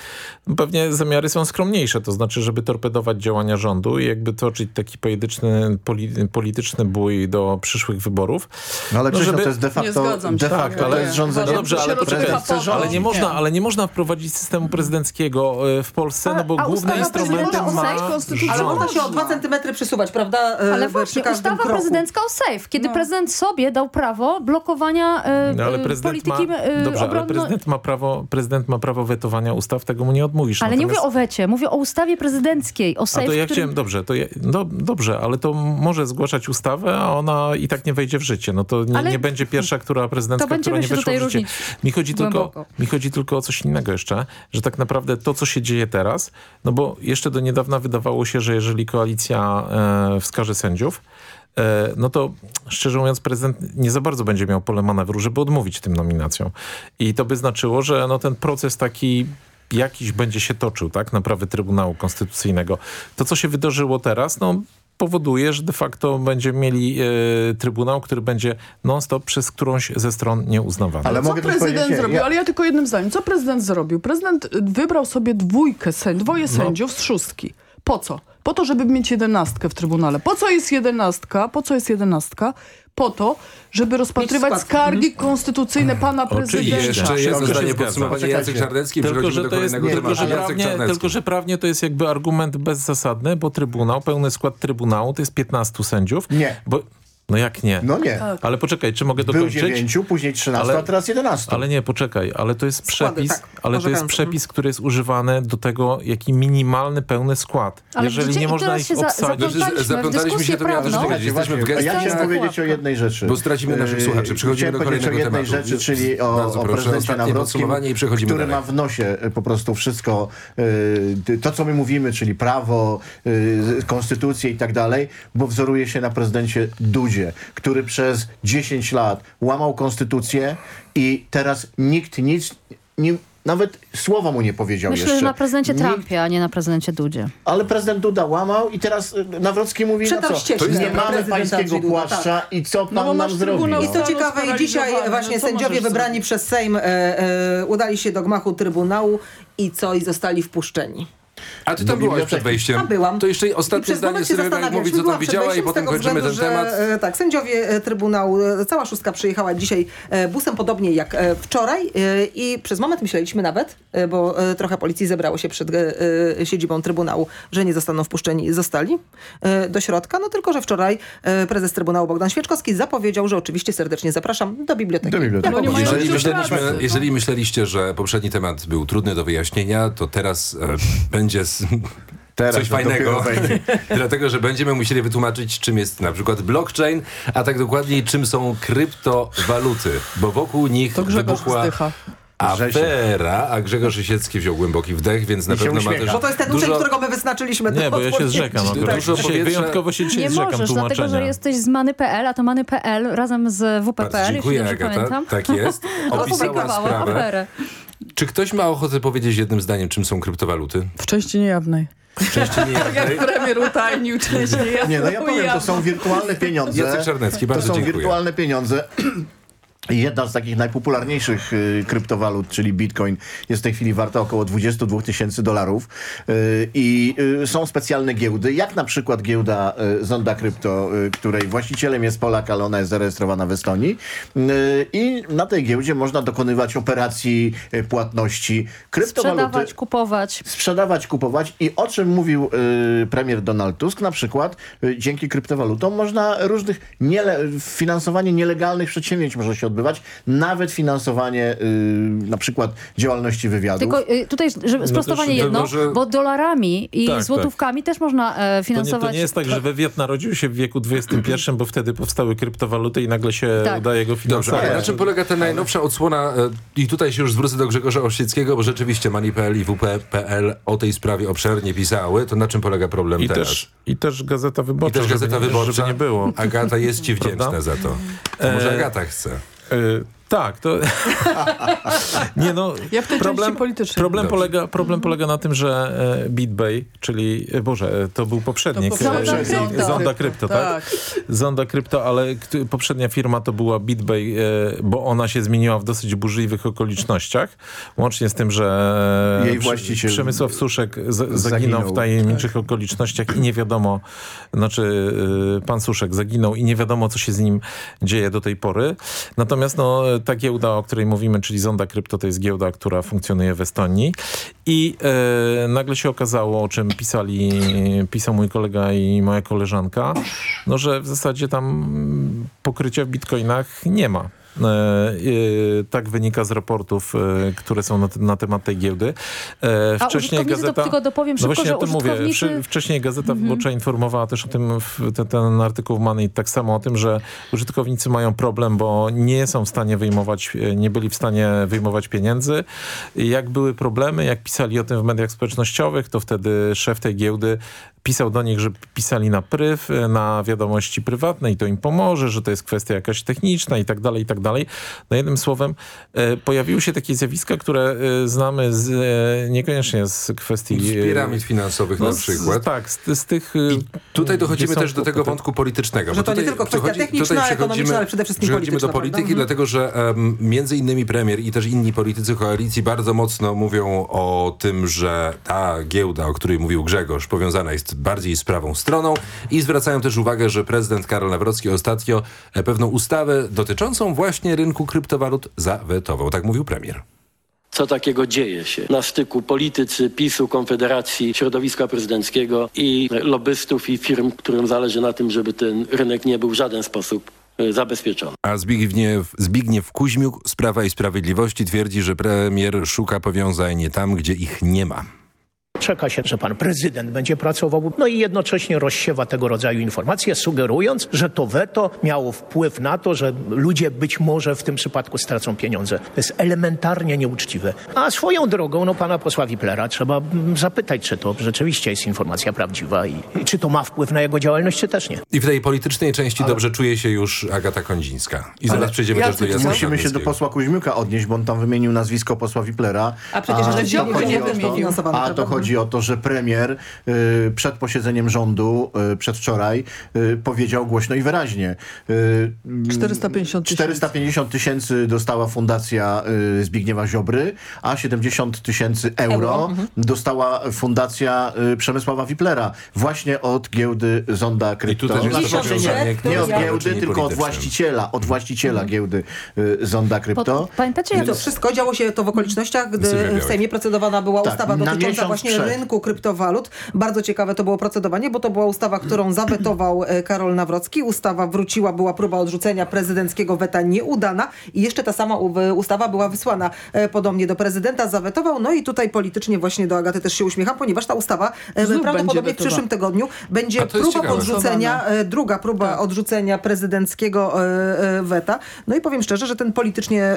pewnie zamiary są skromniejsze, to znaczy, żeby torpedować działania rządu i jakby toczyć taki polityczny, poli, polityczny bój do przyszłych wyborów. No ale Krzysztof, żeby- to jest de facto, Nie zgadzam de się. facto ale- jest rządzenie. No dobrze, ale poczekaj, ale nie, można, ale nie można wprowadzić systemu prezydenckiego e, w Polsce, no bo a instrumenty prezydenta ma Ale można się o dwa centymetry przesuwać, prawda? e, Ale w- właśnie, ustawa kroku. prezydencka o SAFE, kiedy prezydent sobie dał prawo blokowania e, No, ale prezydent polityki ma, e, dobrze, ale obronno- prezydent ma, prawo, prezydent ma prawo wetowania ustaw, tego mu nie odmówisz. Ale nie mówię Natomiast- o wecie, mówię o ustawie prezydenckiej, o A SAFE, to ja którym... chciałem, dobrze, to ja, no, dobrze, ale to może zgłaszać ustawę, a ona i tak nie wejdzie w życie. No to nie, Ale- nie będzie pierwsza, która prezydencka, która nie weszła w życie. Mi chodzi, tylko, mi chodzi tylko o coś innego jeszcze, że tak naprawdę to, co się dzieje teraz, no bo jeszcze do niedawna wydawało się, że jeżeli koalicja e, wskaże sędziów, e, no to szczerze mówiąc prezydent nie za bardzo będzie miał pole manewru, żeby odmówić tym nominacjom. I to by znaczyło, że no ten proces taki jakiś będzie się toczył, tak, naprawy Trybunału Konstytucyjnego. To, co się wydarzyło teraz, no powoduje, że de facto będziemy mieli e, Trybunał, który będzie non-stop przez którąś ze stron nieuznawany. Ale Co prezydent zrobił? ja- Ale ja tylko jednym zdaniem. Co prezydent zrobił? Prezydent y, wybrał sobie dwójkę, dwoje sędziów z szóstki. Po co? Po to, żeby mieć jedenastkę w Trybunale. Po co jest jedenastka? Po co jest jedenastka? Po to, żeby rozpatrywać skargi konstytucyjne pana Oczywiście. I prezydenta. jeszcze Wszystko jedno zdanie. Poczekajcie. Jacek Czarnecki, Tylko przechodzimy że, do to jest, kolejnego tylko, że prawnie, tylko, że prawnie to jest jakby argument bezzasadny, bo Trybunał, pełny skład Trybunału to jest 15 sędziów. Nie. Bo, no jak nie? No nie. Ale poczekaj, czy mogę Był dokończyć? dziewięciu, później 13, Ale- a teraz 11. Ale nie, poczekaj, ale to jest Składy, przepis, tak, ale to jest przepis, który jest używany do tego, jaki minimalny, pełny skład. Ale Jeżeli nie można ich obsadzić... zaplątaliśmy w Zaplątaliśmy się, to miałem też powiedzieć. Jesteśmy w a ja gestii. chciałem powiedzieć o jednej rzeczy. Bo stracimy naszych Yy, słuchaczy. Przechodzimy chciałem do powiedzieć kolejnego o jednej tematu. rzeczy, czyli o, Bardzo o prezydencie Nawrockim, podsumowanie i przechodzimy który dalej. ma w nosie y, po prostu wszystko, y, to co my mówimy, czyli prawo, y, konstytucję i tak dalej, bo wzoruje się na prezydencie Dudzie, który przez 10 lat łamał konstytucję i teraz nikt nic, nie, nawet słowa mu nie powiedział Myślę, jeszcze. że na prezydencie Nikt- Trumpie, a nie na prezydencie Dudzie. ale prezydent Duda łamał i teraz y, Nawrocki mówi, no Przetarł co, ścieżkę nie mamy pańskiego Duda, płaszcza tak. i co pan No nam masz zrobi? Trybunał No. I co ciekawe, i dzisiaj właśnie No co sędziowie wybrani przez Sejm e, e, udali się do gmachu Trybunału i co? I zostali wpuszczeni. A ty tam byłaś przed wejściem. A byłam. To jeszcze ostatnie zdanie mówić, czy co tam widziała i potem kończymy ten temat. Że, e, tak, sędziowie e, Trybunału, e, cała szóstka przyjechała dzisiaj busem, podobnie jak wczoraj i przez moment myśleliśmy nawet, bo trochę policji zebrało się przed siedzibą Trybunału, że nie zostaną wpuszczeni, zostali do środka, no tylko, że wczoraj prezes Trybunału Bogdan Świeczkowski zapowiedział, że oczywiście serdecznie zapraszam do biblioteki. Do biblioteki. Jak No Jeżeli myśleliśmy, jeżeli myśleliście, że poprzedni temat był trudny do wyjaśnienia, to teraz e, będzie Teraz coś fajnego. Dlatego, że będziemy musieli wytłumaczyć, czym jest na przykład blockchain, a tak dokładniej, czym są kryptowaluty, bo wokół nich To wybuchła wzdycha. afera, a Grzegorz Osiecki wziął głęboki wdech, więc na I pewno ma też Bo to jest ten uczeń, którego my wyznaczyliśmy. Nie, bo ja się zrzekam. Tak. Dużo Dzisiaj, powietrza- wyjątkowo się dzisiaj Nie zrzekam możesz, dlatego tłumaczenia. że jesteś z Many.pl, a to Many.pl razem z WP.pl, jeśli dziękuję, Agata. pamiętam, Tak jest. Opisała opublikowała sprawę. aferę. Czy ktoś ma ochotę powiedzieć jednym zdaniem, czym są kryptowaluty? W części niejawnej. W części niejawnej. Jak premier utajnił część niejawną. Nie, no ja powiem, to są wirtualne pieniądze. Jacek Czarnecki, bardzo To są dziękuję. wirtualne pieniądze. Jedna z takich najpopularniejszych y, kryptowalut, czyli Bitcoin, jest w tej chwili warta około 22 tysięcy dolarów. Y, I y, są specjalne giełdy, jak na przykład giełda y, Zonda Krypto, y, której właścicielem jest Polak, ale ona jest zarejestrowana w Estonii. I na tej giełdzie można dokonywać operacji płatności. Kryptowaluty Sprzedawać, kupować. sprzedawać, kupować i o czym mówił premier Donald Tusk na przykład, dzięki kryptowalutom można różnych, niele, finansowanie nielegalnych przedsięwzięć może się odbywać, nawet finansowanie y, na przykład działalności wywiadów. Tylko y, tutaj, żeby sprostowanie to jedno, może- bo dolarami i Tak, złotówkami też można e, To nie, finansować. to nie jest tak, że wywiad narodził się w wieku XXI, bo wtedy powstały kryptowaluty i nagle się Tak. udaje go Dobrze, finansować. ale na czym polega ta najnowsza odsłona? e, I tutaj się już zwrócę do Grzegorza Osieckiego, bo rzeczywiście Mani.pl i WP.pl o tej sprawie obszernie pisały. To na czym polega problem I teraz? też, I też Gazeta I Wyborcza, też Gazeta żeby, Wyborcza. żeby nie było. Agata jest ci wdzięczna Prawda? za to. To może E, Agata chce. Y, Tak, to... nie no, Ja w tej problem, problem, Dobrze. polega, problem polega na tym, że e, BitBay, czyli, e, Boże, to był poprzednik To poprzednik. Zonda Krypto. Zonda Krypto, tak? Tak. Zonda Krypto, ale poprzednia firma to była BitBay, e, bo ona się zmieniła w dosyć burzliwych okolicznościach, łącznie z tym, że Jej właściciel Przemysław Suszek z, zaginął, zaginął, w tajemniczych okolicznościach i nie wiadomo, znaczy e, pan Suszek zaginął i nie wiadomo, co się z nim dzieje do tej pory. Natomiast no, ta giełda, o której mówimy, czyli Zonda Krypto, to jest giełda, która funkcjonuje w Estonii i e, nagle się okazało, o czym pisali, pisał mój kolega i moja koleżanka, no, że w zasadzie tam pokrycia w bitcoinach nie ma. E, e, tak wynika z raportów, e, które są na, te- na temat tej giełdy. E, A użytkownicy, to tylko dopowiem no szybko, właśnie że o tym mówię. Wcześniej Gazeta Wyborcza informowała też o tym, w, te, ten artykuł w Money, tak samo o tym, że użytkownicy mają problem, bo nie są w stanie wyjmować, nie byli w stanie wyjmować pieniędzy. Jak były problemy, jak pisali o tym w mediach społecznościowych, to wtedy szef tej giełdy pisał do nich, że pisali na pryw, e, na wiadomości prywatne i to im pomoże, że to jest kwestia jakaś techniczna i tak dalej, i tak dalej. No jednym słowem, e, pojawiły się takie zjawiska, które e, znamy z, e, niekoniecznie z kwestii... Z e, piramid finansowych na z- przykład. tak, z, z tych... e, Tutaj dochodzimy też do tego wątku politycznego. Że bo to nie tutaj tylko kwestia techniczna, ekonomiczna, ale przede wszystkim Przechodzimy do polityczna, polityki, prawda? dlatego że um, między innymi premier i też inni politycy koalicji bardzo mocno mówią o tym, że ta giełda, o której mówił Grzegorz, powiązana jest bardziej z prawą stroną i zwracają też uwagę, że prezydent Karol Nawrocki ostatnio e, pewną ustawę dotyczącą właśnie rynku kryptowalut zawetował. Tak mówił premier. Co takiego dzieje się na styku politycy, PiSu, Konfederacji, środowiska prezydenckiego i lobbystów i firm, którym zależy na tym, żeby ten rynek nie był w żaden sposób e, zabezpieczony. A Zbigniew, Zbigniew Kuźmiuk z Prawa i Sprawiedliwości twierdzi, że premier szuka powiązań nie tam, gdzie ich nie ma. Czeka się, że pan prezydent będzie pracował, no i jednocześnie rozsiewa tego rodzaju informacje, sugerując, że to weto miało wpływ na to, że ludzie być może w tym przypadku stracą pieniądze. To jest elementarnie nieuczciwe. A swoją drogą, no pana posła Wiplera trzeba mm, zapytać, czy to rzeczywiście jest informacja prawdziwa i, i czy to ma wpływ na jego działalność, czy też nie. I w tej politycznej części Ale- dobrze czuje się już Agata Kondzińska. I zaraz przejdziemy też do Jacka Musimy się do posła Kuźmiuka odnieść, bo on tam wymienił nazwisko posła Wiplera. A przecież to że chodzi nie to- finansowany, A to chodzi o to, że premier y, przed posiedzeniem rządu, y, przedwczoraj, y, powiedział głośno i wyraźnie. Y, 450 tysięcy. 450 tysięcy dostała fundacja y, Zbigniewa Ziobry, a 70 tysięcy euro, Euro, mhm. dostała fundacja y, Przemysława Wiplera właśnie od giełdy Zonda Krypto. tutaj jest Znaczy, powiązanie nie od giełdy, tylko od właściciela, od właściciela giełdy y, Zonda Krypto. Pod, pamiętacie, jak To wszystko działo się to w okolicznościach, gdy w. Sejmie procedowana była Tak, ustawa dotycząca miesiąc właśnie przed. rynku kryptowalut. Bardzo ciekawe to było procedowanie, bo to była ustawa, którą zawetował e, Karol Nawrocki. Ustawa wróciła, była próba odrzucenia prezydenckiego weta nieudana i jeszcze ta sama ustawa była wysłana e, podobnie do prezydenta, zawetował. No i tutaj politycznie właśnie do Agaty też się uśmiecham, ponieważ ta ustawa e, Znów prawdopodobnie w przyszłym tygodniu będzie próba ciekawe. odrzucenia, druga próba Tak. odrzucenia prezydenckiego weta. No i powiem szczerze, że ten politycznie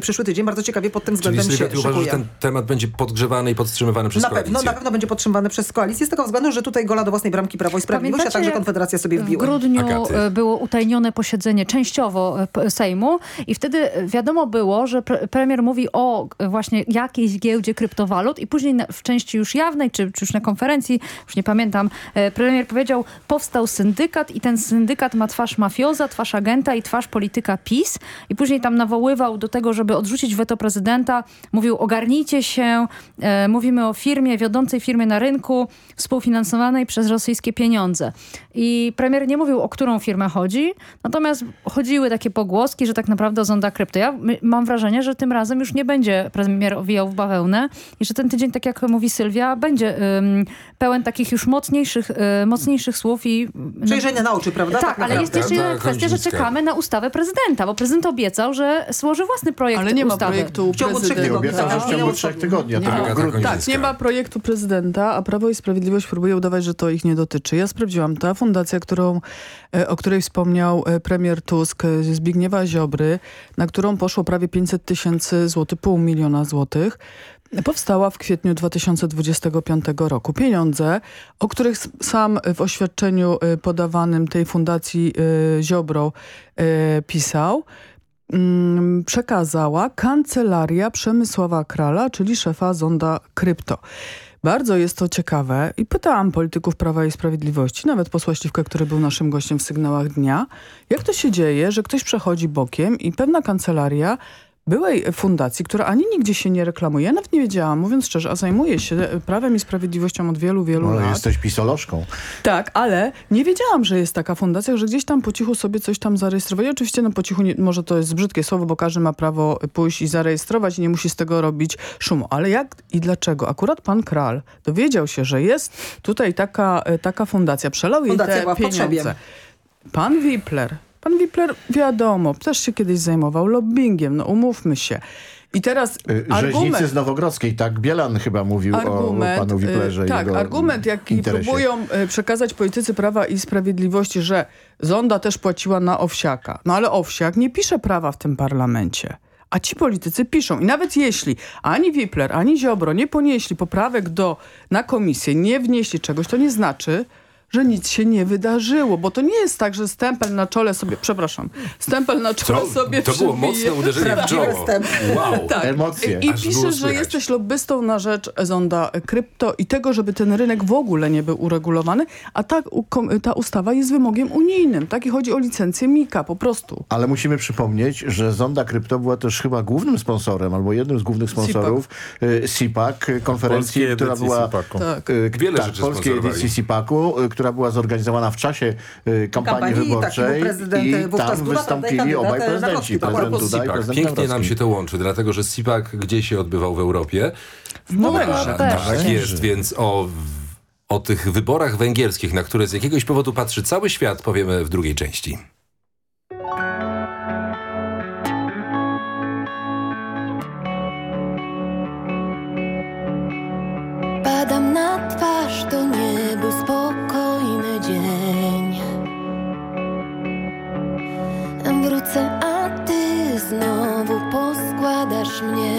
przyszły tydzień bardzo ciekawie pod tym Czyli względem Sylwia, się uważasz, że ten temat będzie podgrzewany i podtrzymywany przez Na pewno, na pewno będzie podtrzymywany przez koalicję z tego względu, że tutaj gola do własnej bramki Prawo i Sprawiedliwość, a także Konfederacja sobie W wbiła. grudniu Agaty. e, było utajnione posiedzenie częściowo e, Sejmu i wtedy e, wiadomo było, że pre premier mówi o właśnie jakiejś giełdzie kryptowalut i później w części już jawnej, czy, czy już na konferencji, już nie pamiętam, premier powiedział, powstał syndykat i ten syndykat ma twarz mafioza, twarz agenta i twarz polityka PiS i później tam nawoływał do tego, żeby odrzucić weto prezydenta. Mówił, ogarnijcie się, e, mówimy o firmie, wiodącej firmie na rynku, współfinansowanej przez rosyjskie pieniądze. I premier nie mówił, o którą firmę chodzi, natomiast chodziły takie pogłoski, że tak naprawdę zonda krypto. Ja mam wrażenie, że tym razem już nie będzie premier owijał w bawełnę i że ten tydzień, tak jak mówi Sylwia, będzie ym, pełen takich już mocniejszych, y, mocniejszych słów i... Przejrzenia na oczy, prawda? Tak, ale jest jeszcze jedna kwestia, że czekamy na ustawę prezydenta, bo prezydent obiecał, że złoży własny projekt Ale nie ma ustawy. projektu W ciągu trzech prezydenta. tygodni. Obiecał, że w ciągu trzech tygodni, Nie ma. Agata grudnia. Tak, nie ma projektu prezydenta, a Prawo i Sprawiedliwość próbuje udawać, że to ich nie dotyczy. Ja sprawdziłam, ta fundacja, którą, e, o której wspomniał e, premier Tusk, e, Zbigniewa Ziobry, na którą poszło prawie 500 tysięcy złotych, pół miliona złotych, powstała w kwietniu 2025 roku. Pieniądze, o których sam w oświadczeniu podawanym tej fundacji Ziobro pisał, przekazała Kancelaria Przemysława Krala, czyli szefa Zonda Krypto. Bardzo jest to ciekawe i pytałam polityków Prawa i Sprawiedliwości, nawet posła Śliwkę, który był naszym gościem w Sygnałach Dnia, jak to się dzieje, że ktoś przechodzi bokiem i pewna kancelaria byłej fundacji, która ani nigdzie się nie reklamuje. Ja nawet nie wiedziałam, mówiąc szczerze, a zajmuję się prawem i sprawiedliwością od wielu, wielu No, lat. jesteś pisolożką. Tak, ale nie wiedziałam, że jest taka fundacja, że gdzieś tam po cichu sobie coś tam zarejestrowali. Oczywiście no po cichu, nie, może to jest brzydkie słowo, bo każdy ma prawo pójść i zarejestrować i nie musi z tego robić szumu. Ale jak i dlaczego? Akurat pan Kral dowiedział się, że jest tutaj taka, e, taka fundacja, przelał jej Fundacja te była w potrzebie. pieniądze. Pan Wipler, pan Wipler wiadomo, też się kiedyś zajmował lobbyingiem, no umówmy się. I teraz Y, argument... Rzeźnicy z Nowogrodzkiej, tak Bielan chyba mówił o panu Wiplerze y, i tak, jego argument, jaki interesie. próbują y, przekazać politycy Prawa i Sprawiedliwości, że Zonda też płaciła na Owsiaka. No ale Owsiak nie pisze prawa w tym parlamencie. A ci politycy piszą. I nawet jeśli ani Wipler, ani Ziobro nie ponieśli poprawek do, na komisję, nie wnieśli czegoś, to nie znaczy, że nic się nie wydarzyło. Bo to nie jest tak, że stempel na czole sobie, przepraszam, stempel na czole Co? sobie To było mocne uderzenie w czoło. Wow. Tak. Emocje. I Aż było pisze, że jesteś lobbystą na rzecz zonda krypto i tego, żeby ten rynek w ogóle nie był uregulowany, a ta, ta ustawa jest wymogiem unijnym. Tak? I chodzi o licencję Mika po prostu. Ale musimy przypomnieć, że Zonda Krypto była też chyba głównym sponsorem, albo jednym z głównych sponsorów y, SIPAC, konferencji, która była... Tak. y, Wiele tak, rzeczy polskiej edycji SIPAC-u, y, która była zorganizowana w czasie y, kampanii Kampanii, wyborczej był prezydent, i tam wystąpili obaj prezydenci, tak. prezydent Duda i prezydent Pięknie nam się to łączy, dlatego że SIPAC gdzie się odbywał w Europie? No Tak, tak jest, więc o, o tych wyborach węgierskich, na które z jakiegoś powodu patrzy cały świat, powiemy w drugiej części. Padam na twarz, to мне.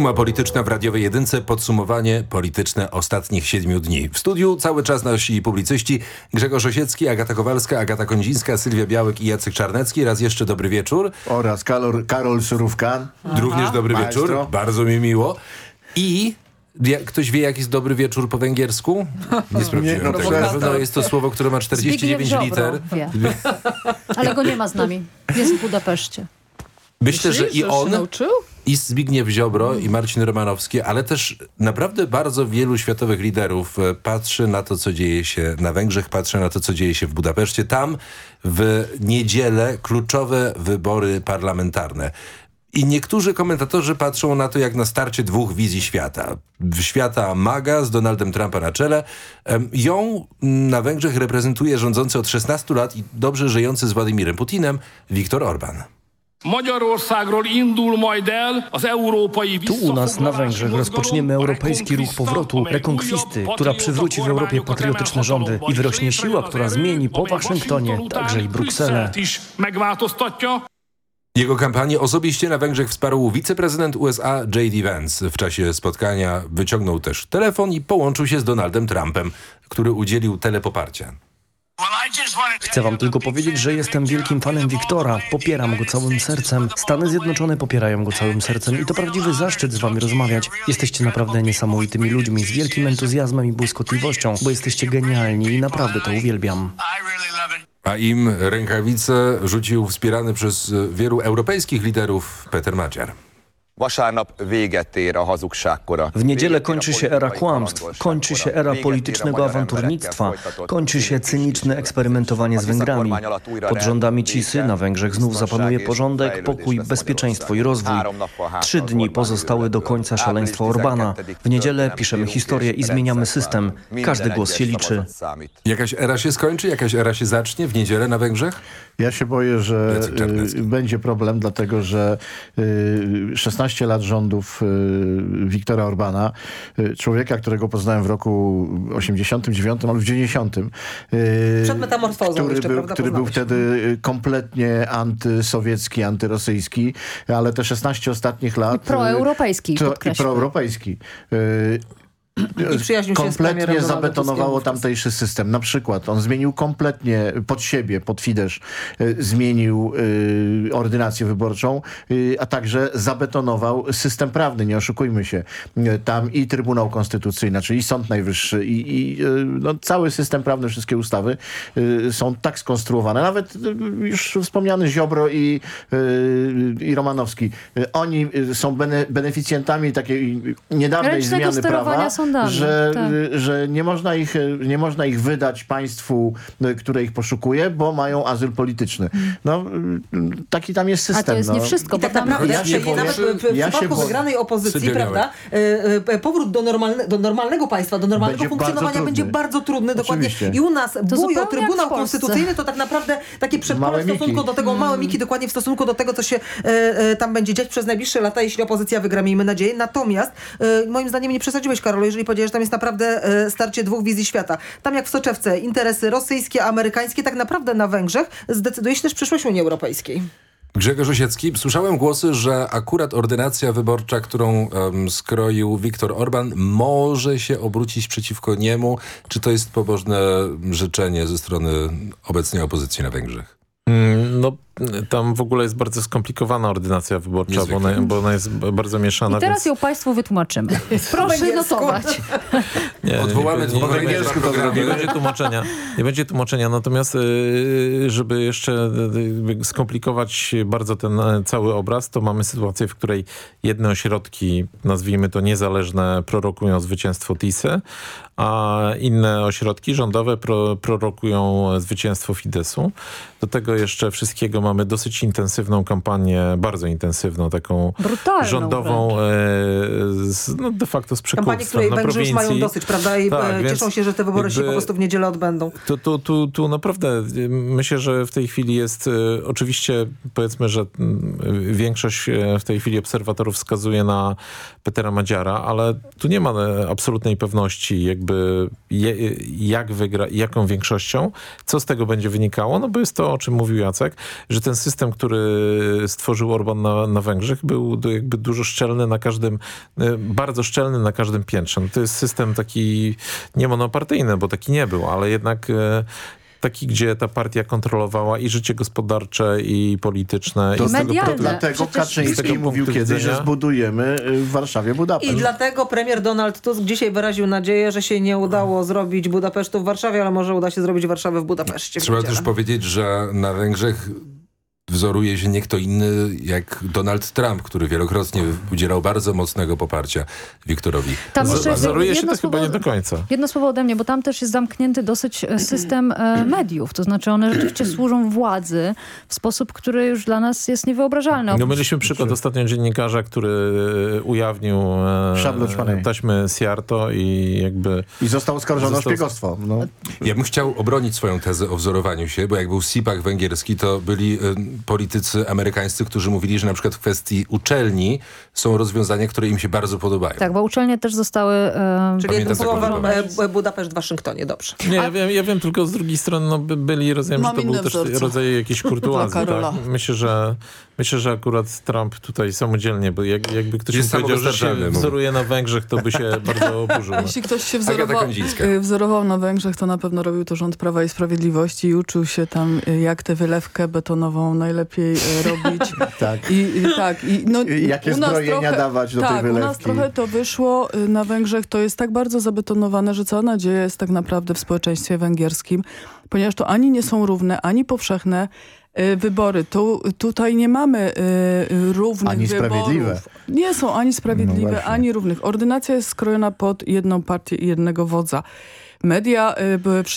Suma polityczna. W radiowej jedynce, podsumowanie polityczne ostatnich siedmiu dni. W studiu cały czas nasi publicyści Grzegorz Osiecki, Agata Kowalska, Agata Kondzińska, Sylwia Białek i Jacek Czarnecki. Raz jeszcze dobry wieczór. Oraz Karol, Karol Surówka. Również dobry Maestro. wieczór, bardzo mi miło. I ktoś wie, jaki jest dobry wieczór po węgiersku? Nie sprawdziłem Nie, no, tego. pewno jest to słowo, które ma 49 Zbigniew liter. Wie. Ale go nie ma z nami. Jest w Budapeszcie. Myślę, że Myślisz, i że się on, nauczył? I Zbigniew Ziobro, i Marcin Romanowski, ale też naprawdę bardzo wielu światowych liderów e, patrzy na to, co dzieje się na Węgrzech, patrzy na to, co dzieje się w Budapeszcie. Tam w niedzielę kluczowe wybory parlamentarne. I niektórzy komentatorzy patrzą na to jak na starcie dwóch wizji świata. Świata MAGA z Donaldem Trumpa na czele. Ją na Węgrzech reprezentuje rządzący od 16 lat i dobrze żyjący z Władimirem Putinem Viktor Orban. Magyarországról indul majd el az európai Tu u nas na Węgrzech rozpoczniemy europejski ruch powrotu Rekonkwisty, która przywróci w Europie patriotyczne rządy i wyrośnie siła, która zmieni po Waszyngtonie także i Brukselę. Jego kampanię osobiście na Węgrzech wsparł wiceprezydent USA J.D. Vance. W czasie spotkania wyciągnął też telefon i połączył się z Donaldem Trumpem, który udzielił telepoparcia. Chcę wam tylko powiedzieć, że jestem wielkim fanem Wiktora. Popieram go całym sercem. Stany Zjednoczone popierają go całym sercem i to prawdziwy zaszczyt z wami rozmawiać. Jesteście naprawdę niesamowitymi ludźmi z wielkim entuzjazmem i błyskotliwością, bo jesteście genialni i naprawdę to uwielbiam. A im rękawice rzucił wspierany przez wielu europejskich liderów Peter Madziar. W niedzielę kończy się era kłamstw, kończy się era politycznego awanturnictwa, kończy się cyniczne eksperymentowanie z Węgrami. Pod rządami Cisy na Węgrzech znów zapanuje porządek, pokój, bezpieczeństwo i rozwój. Trzy dni pozostały do końca szaleństwa Orbana. W niedzielę piszemy historię i zmieniamy system. Każdy głos się liczy. Jakaś era się skończy, jakaś era się zacznie w niedzielę na Węgrzech? Ja się boję, że y, będzie problem, dlatego że y, 16 12 lat rządów y, Wiktora Orbana, y, człowieka, którego poznałem w roku 89 albo w 90. Y, Przed metamorfozą który jeszcze, był, Który był wtedy kompletnie antysowiecki, antyrosyjski, ale te 16 ostatnich lat... I proeuropejski, to, I proeuropejski. I przyjaźnił się kompletnie zabetonowało tamtejszy system. Na przykład on zmienił kompletnie pod siebie, pod Fidesz, y, zmienił y, ordynację wyborczą, y, a także zabetonował system prawny, nie oszukujmy się. Tam i Trybunał Konstytucyjny, czyli Sąd Najwyższy i, i y, no, cały system prawny, wszystkie ustawy są tak skonstruowane. Nawet już wspomniany Ziobro i, i Romanowski. Oni są bene, beneficjentami takiej niedawnej Ręcznego zmiany prawa, sądami, że, tak. że nie można, ich, nie można ich wydać państwu, które ich poszukuje, bo mają azyl polityczny. No, taki tam jest A system. to jest no. nie wszystko, I bo tak tam... naprawdę Ja się boję, nawet w, ja przypadku boję. wygranej opozycji, prawda, e, e, powrót do, normalne, do normalnego państwa, do normalnego Będzie funkcjonowania bardzo będzie bardzo trudny. Dokładnie. Oczywiście. I u nas bujo jak w Trybunał. Konstytucyjny to tak naprawdę takie przedpole w stosunku do tego, małe miki dokładnie w stosunku do tego, co się e, e, tam będzie dziać przez najbliższe lata, jeśli opozycja wygra, miejmy nadzieję. Natomiast e, moim zdaniem nie przesadziłeś, Karol, jeżeli powiedziałeś, że tam jest naprawdę e, starcie dwóch wizji świata. Tam jak w soczewce interesy rosyjskie, amerykańskie, tak naprawdę na Węgrzech zdecyduje się też przyszłość Unii Europejskiej. Grzegorz Osiecki, słyszałem głosy, że akurat ordynacja wyborcza, którą em, skroił Viktor Orban, może się obrócić przeciwko niemu. Czy to jest pobożne życzenie ze strony obecnej opozycji na Węgrzech? Mm, No, tam w ogóle jest bardzo skomplikowana ordynacja wyborcza, bo ona, bo ona jest bardzo mieszana. I teraz więc... ją Państwu wytłumaczymy. Proszę notować. Nie, Odwołamy nie, nie, po nie, nie, nie, to nie będzie tłumaczenia. Nie będzie tłumaczenia. Natomiast yy, żeby jeszcze yy, skomplikować bardzo ten e, cały obraz, to mamy sytuację, w której jedne ośrodki, nazwijmy to niezależne, prorokują zwycięstwo TISy, a inne ośrodki rządowe pro, prorokują zwycięstwo Fidesu. Do tego jeszcze wszystkiego mamy dosyć intensywną kampanię, bardzo intensywną, taką Brutalną rządową, e, z, no de facto z Kampanię, przekupstwem której na Węgrzy już mają dosyć. prawda? I Tak, e, więc cieszą się, że te wybory się po prostu w niedzielę odbędą. Tu, tu, tu, tu naprawdę y, myślę, że w tej chwili jest oczywiście powiedzmy, że mm, większość w tej chwili obserwatorów wskazuje na Petera Madziara, ale tu nie ma e, absolutnej pewności jakby je, jak wygra jaką większością, co z tego będzie wynikało, no bo jest to, o czym mówił Jacek, że ten system, który stworzył Orban na, na Węgrzech był do- jakby dużo szczelny na każdym, y, bardzo szczelny na każdym piętrze. No to jest system taki nie monopartyjny, bo taki nie był, ale jednak e, taki, gdzie ta partia kontrolowała i życie gospodarcze, i polityczne. To, i z tego dlatego Kaczyński mówił kiedyś, że widzenia- zbudujemy y, w Warszawie Budapeszt. I dlatego premier Donald Tusk dzisiaj wyraził nadzieję, że się nie udało zrobić Budapesztu w Warszawie, ale może uda się zrobić Warszawę w Budapeszcie. Trzeba też powiedzieć, że na Węgrzech wzoruje się nie kto inny jak Donald Trump, który wielokrotnie udzielał bardzo mocnego poparcia Wiktorowi. Tam jeszcze Wzoruje się jedno to chyba słowo- nie do końca. Jedno słowo ode mnie, bo tam też jest zamknięty dosyć e, system e, mediów. To znaczy one rzeczywiście służą władzy w sposób, który już dla nas jest niewyobrażalny. No mieliśmy przykład ostatnio dziennikarza, który e, ujawnił e, taśmy Siarto i jakby... I został oskarżony o Został- szpiegostwo. No. Ja bym chciał obronić swoją tezę o wzorowaniu się, bo jak był SIPAK węgierski, to byli politycy amerykańscy, którzy mówili, że na przykład w kwestii uczelni są rozwiązania, które im się bardzo podobają. Tak, bo uczelnie też zostały... E, Czyli jednym Pamiętam wypowiedź. e, Budapeszt w Waszyngtonie, dobrze. Nie, ja wiem, ja wiem, tylko z drugiej strony no, by- byli, rozumiem, że Mam to był inne też wzorce. rodzaj jakiejś kurtuazji. Tak? Myślę, że, myślę, że akurat Trump tutaj samodzielnie, bo jak, jakby ktoś Jest powiedział, że się wzoruje na Węgrzech, to by się bardzo oburzył. Jeśli ktoś się wzorował, y, wzorował na Węgrzech, to na pewno robił to rząd Prawa i Sprawiedliwości i uczył się tam, y, jak tę wylewkę betonową najlepiej y, robić. Tak. I, tak, i no, I jakie zbrojenia dawać do tej tak, u nas wylewki. trochę to wyszło na Węgrzech. To jest tak bardzo zabetonowane, że cała nadzieja jest tak naprawdę w społeczeństwie węgierskim, ponieważ to ani nie są równe, ani powszechne wybory. Tu, tutaj nie mamy y, y, równych Ani wyborów. sprawiedliwe. Nie są ani No sprawiedliwe, właśnie. ani równych. Ordynacja jest skrojona pod jedną partię i jednego wodza. Media,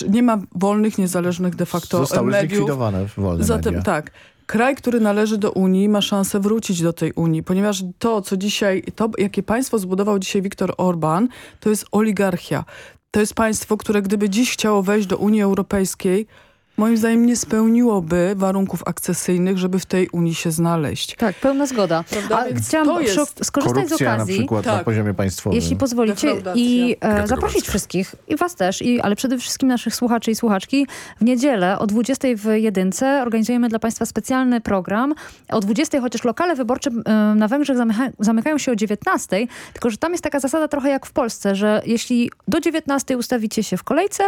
y, nie ma wolnych, niezależnych de facto Zostały mediów. zlikwidowane wolne Zatem media. tak, kraj, który należy do Unii ma szansę wrócić do tej Unii, ponieważ to, co dzisiaj, to jakie państwo zbudował dzisiaj Viktor Orban, to jest oligarchia. To jest państwo, które gdyby dziś chciało wejść do Unii Europejskiej, moim zdaniem nie spełniłoby warunków akcesyjnych, żeby w tej Unii się znaleźć. tak, pełna zgoda. Prawda? A Więc chciałam jest skorzystać z Korupcja na okazji. przykład na Tak. poziomie państwowym. Jeśli pozwolicie i e, zaprosić wszystkich, i was też, i, ale przede wszystkim naszych słuchaczy i słuchaczki, w niedzielę o 20 w Jedynce organizujemy dla państwa specjalny program. O 20, chociaż lokale wyborcze e, na Węgrzech zamyka, zamykają się o 19, tylko że tam jest taka zasada trochę jak w Polsce, że jeśli do 19 ustawicie się w kolejce,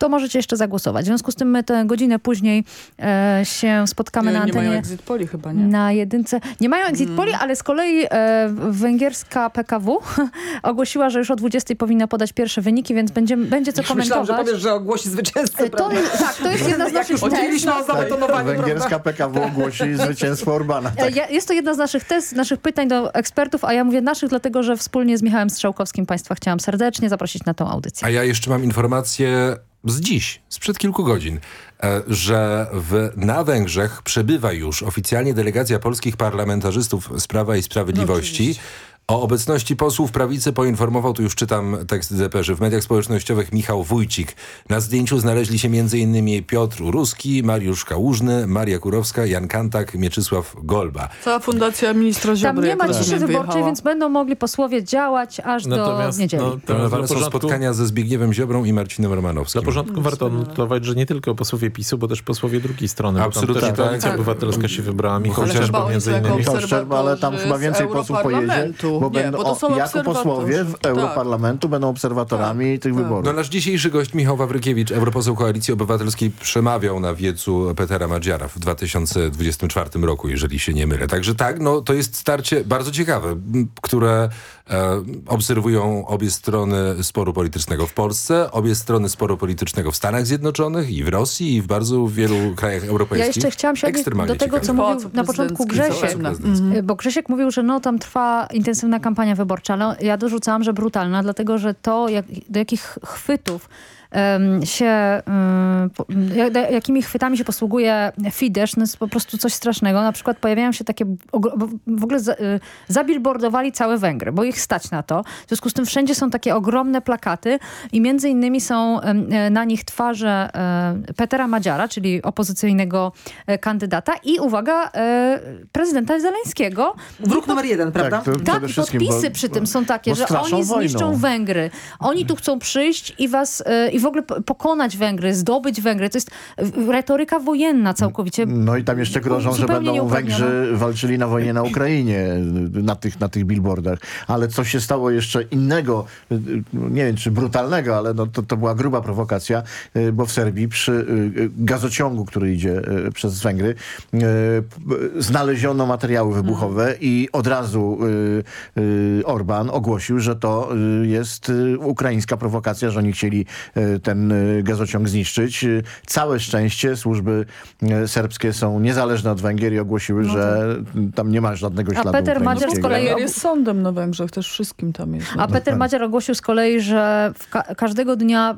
to możecie jeszcze zagłosować. W związku z tym my tę godzinę później e, się spotkamy Nie, na nie mają antenie exit poli chyba, nie? na jedynce. Nie mają exit Mm. poli, ale z kolei e, węgierska PKW ogłosiła, że już o 20 powinna podać pierwsze wyniki, więc będzie, będzie co Myślałam, że komentować. powiesz, że ogłosi zwycięzcę, E, to, tak, to jest jedna z naszych tez. zabetonowaniu, Węgierska? PKW ogłosi zwycięstwo Orbana. E, Tak. ja- Jest to jedna z naszych tez, naszych pytań do ekspertów, a ja mówię naszych, dlatego że wspólnie z Michałem Strzałkowskim Państwa chciałam serdecznie zaprosić na tą audycję. A ja jeszcze mam informację z dziś, sprzed kilku godzin, e, że w, na Węgrzech przebywa już oficjalnie delegacja polskich parlamentarzystów z Prawa i Sprawiedliwości. O obecności posłów prawicy poinformował, tu już czytam tekst depeszy, w mediach społecznościowych Michał Wójcik. Na zdjęciu znaleźli się m.in. Piotr Ruski, Mariusz Kałużny, Maria Kurowska, Jan Kantak, Mieczysław Golba. Cała fundacja ministra Ziobry. Tam nie ma ciszy wyborczej, więc będą mogli posłowie działać aż Natomiast, do niedzieli. no, to Planowane są porządku- spotkania ze Zbigniewem Ziobrą i Marcinem Romanowskim. Dla porządku warto odnotować, że nie tylko posłowie PiSu, bo też posłowie drugiej strony. bo tam Absolutnie też tak. Koalicja Tak. Obywatelska się wybrała. Michał Ale Szczerba między innymi. Michał Szczerba, ale tam chyba więcej posłów pojedzie. Bo, Nie, będą, bo to są o, jako posłowie w Tak. Europarlamentu będą obserwatorami tych wyborów. No nasz dzisiejszy gość Michał Wawrykiewicz, europoseł Koalicji Obywatelskiej, przemawiał na wiecu Petera Madziara w 2024 roku, jeżeli się nie mylę. Także tak, no to jest starcie bardzo ciekawe, które obserwują obie strony sporu politycznego w Polsce, obie strony sporu politycznego w Stanach Zjednoczonych i w Rosji i w bardzo wielu krajach Ja europejskich. jeszcze chciałam się odnieść do tego, co mówił na początku Grzesiek. Y, Bo Grzesiek mówił, że no tam trwa intensywna kampania wyborcza, ale ja dorzucałam, że brutalna, dlatego że to, jak, do jakich chwytów się, jakimi chwytami się posługuje Fidesz, no jest po prostu coś strasznego. Na przykład pojawiają się takie, w ogóle y, zabillboardowali całe Węgry, bo ich stać na to. W związku z tym wszędzie są takie ogromne plakaty i między innymi są e, na nich twarze e, Petera Madziara, czyli opozycyjnego e, kandydata i uwaga, prezydenta Zeleńskiego. Wróg numer jeden, prawda? Tak, Tak, i podpisy bo- przy tym są takie, że oni zniszczą wojną. Węgry. Oni tu chcą przyjść i was e, i w ogóle po- pokonać Węgry, zdobyć Węgry. To jest e, retoryka wojenna całkowicie. No i tam jeszcze grożą, że będą. Węgrzy walczyli na wojnie na Ukrainie na tych, na tych billboardach. Ale co się stało jeszcze innego, nie wiem czy brutalnego, ale no to, to była gruba prowokacja, y, bo w Serbii przy y, y, gazociągu, który idzie przez Węgry, znaleziono materiały wybuchowe i od razu Orban ogłosił, że to jest ukraińska prowokacja, że oni chcieli ten y, gazociąg zniszczyć. Y, Całe szczęście służby y, serbskie są niezależne od Węgier i ogłosiły, że tam nie ma żadnego śladu Peter Madziar z kolei jest sądem na Węgrzech, też wszystkim tam jest. A Peter Madziar ogłosił z kolei, że w ka każdego dnia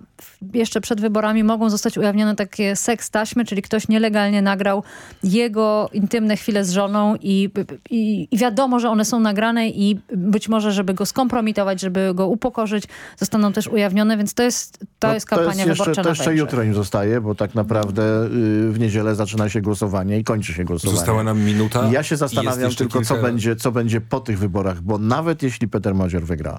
jeszcze przed wyborami mogą zostać ujawnione takie seks taśmy, czyli ktoś nielegalnie nagrał jego intymne chwile z żoną i, i, i wiadomo, że one są nagrane i być może, żeby go skompromitować, żeby go upokorzyć, zostaną też ujawnione, więc to jest, to No, jest kampania jeszcze, wyborcza To jeszcze jutro im zostaje, bo tak naprawdę y, w niedzielę zaczyna się głosowanie i kończy się głosowanie. Została nam minuta. Ja się jest zastanawiam tylko, co, kilka- będzie, co będzie po tych wyborach, bo nawet jeśli Peter Madziar wygra,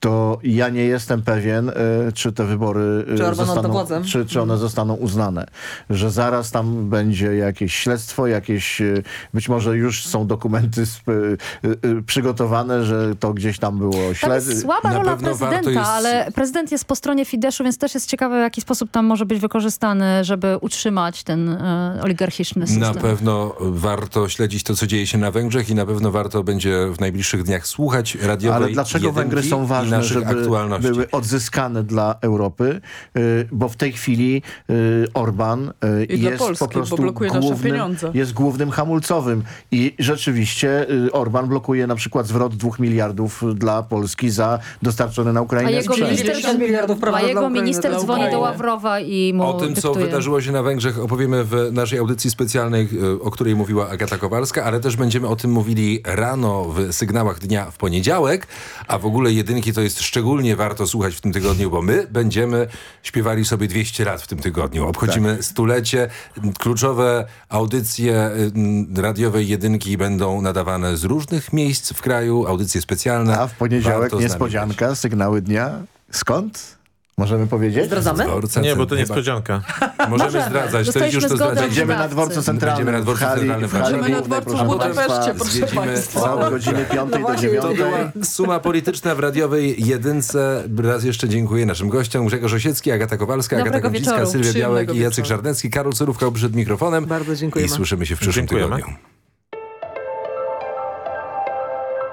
to ja nie jestem pewien, y, czy te wybory y, Czy zostaną, czy, czy one zostaną uznane. Że zaraz tam będzie jakieś śledztwo, jakieś, y, być może już są dokumenty sp- y, y, przygotowane, że to gdzieś tam było Tam śled... jest słaba rola prezydenta, ale prezydent jest po stronie Fideszu, więc też jest ciekawe, w jaki sposób tam może być wykorzystany, żeby utrzymać ten e, oligarchiczny system. Na pewno warto śledzić to, co dzieje się na Węgrzech i na pewno warto będzie w najbliższych dniach słuchać radiowej Ale dlaczego jedynki Węgry są i ważne, naszych żeby aktualności? były odzyskane dla Europy? Y, Bo w tej chwili y, Orban y, I jest Polski, po prostu głównym, jest głównym hamulcowym. I rzeczywiście Orban blokuje na przykład zwrot dwóch miliardów dla Polski za dostarczone na A Ukrainę jego sprzęt. minister, 50 miliardów, prawda, a jego minister dzwoni do. Ławrowa i mu O tym, co dyktuje. wydarzyło się na Węgrzech opowiemy w naszej audycji specjalnej, o której mówiła Agata Kowalska, ale też będziemy o tym mówili rano w sygnałach dnia w poniedziałek, a w ogóle jedynki to jest szczególnie warto słuchać w tym tygodniu, bo my będziemy śpiewali sobie 200 lat w tym tygodniu. Obchodzimy Tak. stulecie. Kluczowe audycje y, radiowej jedynki będą nadawane z różnych miejsc w kraju, audycje specjalne. A w poniedziałek Warto niespodzianka, sygnały dnia. Skąd? Możemy powiedzieć? Zdradzamy? Dworca Nie, bo to niespodzianka. Możemy zdradzać, to już to zgodę zdradzamy. Będziemy na dworcu centralnym. Będziemy na dworcu centralnym w Będziemy na dworcu w Budapeszcie, proszę państwa. Od godziny 5 do właśnie, 9. To była suma polityczna w radiowej jedynce. Raz jeszcze dziękuję naszym gościom. Grzegorz Osiecki, Agata Kowalska, Agata Dobrego wieczoru. Sylwia Białek i Jacek. Żardęcki. Karol Surówka przed mikrofonem. Bardzo I dziękujemy. słyszymy się w przyszłym Dziękujemy. tygodniu.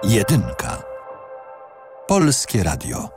Jedynka. Polskie Radio.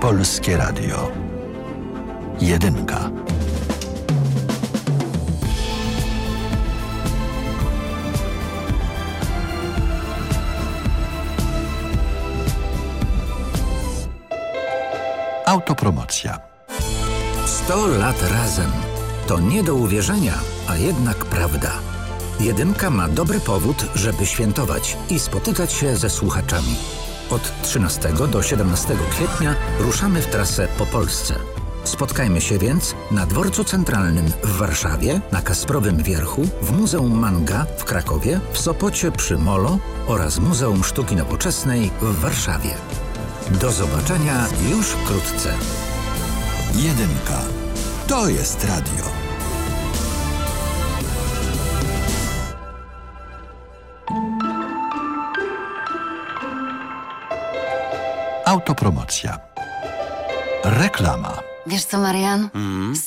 Polskie Radio. Jedynka. Autopromocja. 100 lat razem. To nie do uwierzenia, a jednak prawda. Jedynka ma dobry powód, żeby świętować i spotykać się ze słuchaczami. Od 13 do 17 kwietnia ruszamy w trasę po Polsce. Spotkajmy się więc na Dworcu Centralnym w Warszawie, na Kasprowym Wierchu, w Muzeum Manga w Krakowie, w Sopocie przy Molo oraz Muzeum Sztuki Nowoczesnej w Warszawie. Do zobaczenia już wkrótce. Jedynka. To jest radio. Autopromocja. Reklama. Wiesz co, Marian?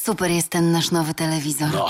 Super jest ten nasz nowy telewizor. No,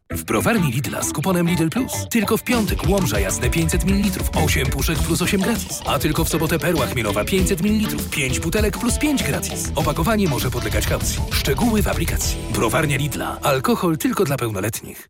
W browarni Lidla z kuponem Lidl Plus. Tylko w piątek Łomża jasne 500 ml, 8 puszek plus 8 gratis. A tylko w sobotę Perła chmielowa 500 ml, 5 butelek plus 5 gratis. Opakowanie może podlegać kaucji. Szczegóły w aplikacji. Browarnia Lidla. Alkohol tylko dla pełnoletnich.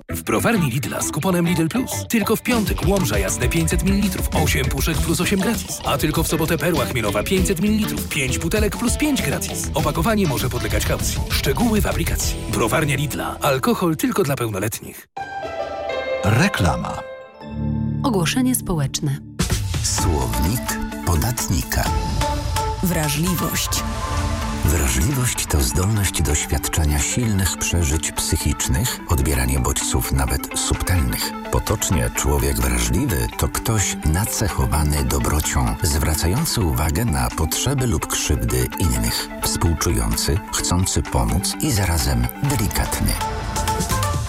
W browarni Lidla z kuponem Lidl Plus. Tylko w piątek Łomża jasne 500 ml, 8 puszek plus 8 gratis. A tylko w sobotę Perła chmielowa 500 ml, 5 butelek plus 5 gratis. Opakowanie może podlegać kaucji. Szczegóły w aplikacji. Browarnia Lidla. Alkohol tylko dla pełnoletnich. Reklama. Ogłoszenie społeczne. Słownik podatnika. Wrażliwość. Wrażliwość to zdolność doświadczania silnych przeżyć psychicznych, odbieranie bodźców nawet subtelnych. Potocznie człowiek wrażliwy to ktoś nacechowany dobrocią, zwracający uwagę na potrzeby lub krzywdy innych, współczujący, chcący pomóc i zarazem delikatny.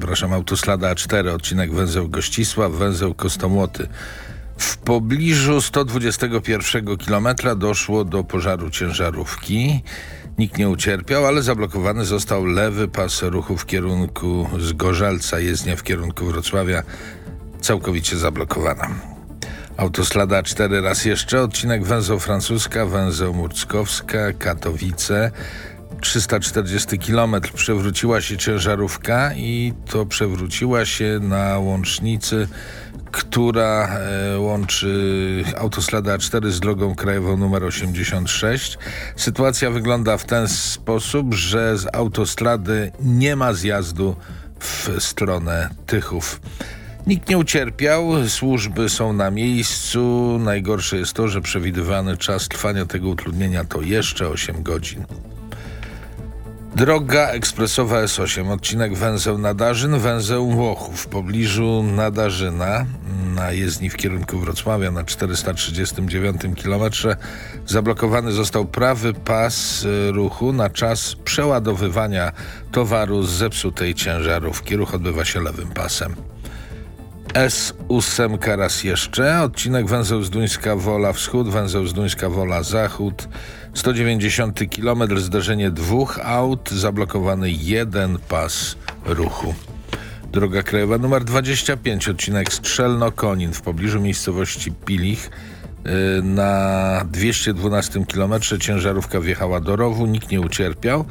przepraszam, autostrada A4, odcinek węzeł Gościsław, węzeł Kostomłoty. W pobliżu 121 km doszło do pożaru ciężarówki. Nikt nie ucierpiał, ale zablokowany został lewy pas ruchu w kierunku Zgorzelca, jezdnia w kierunku Wrocławia całkowicie zablokowana. Autostrada 4 raz jeszcze, odcinek węzeł Francuska, węzeł Murckowska, Katowice. 340 km przewróciła się ciężarówka i to przewróciła się na łącznicy, która e, łączy autostradę A4 z drogą krajową numer 86. Sytuacja wygląda w ten sposób, że z autostrady nie ma zjazdu w stronę Tychów. Nikt nie ucierpiał, służby są na miejscu. Najgorsze jest to, że przewidywany czas trwania tego utrudnienia to jeszcze 8 godzin. Droga ekspresowa S8, odcinek węzeł Nadarzyn, węzeł Łochów. W pobliżu Nadarzyna na jezdni w kierunku Wrocławia na 439 kilometrze zablokowany został prawy pas y, ruchu na czas przeładowywania towaru z zepsutej ciężarówki. Ruch odbywa się lewym pasem. S8 raz jeszcze, odcinek węzeł Zduńska Wola Wschód, węzeł Zduńska Wola Zachód, 190 km, zdarzenie dwóch aut, zablokowany jeden pas ruchu. Droga krajowa numer 25, odcinek Strzelno-Konin w pobliżu miejscowości Pilich. Yy, Na 212 km ciężarówka wjechała do rowu, nikt nie ucierpiał.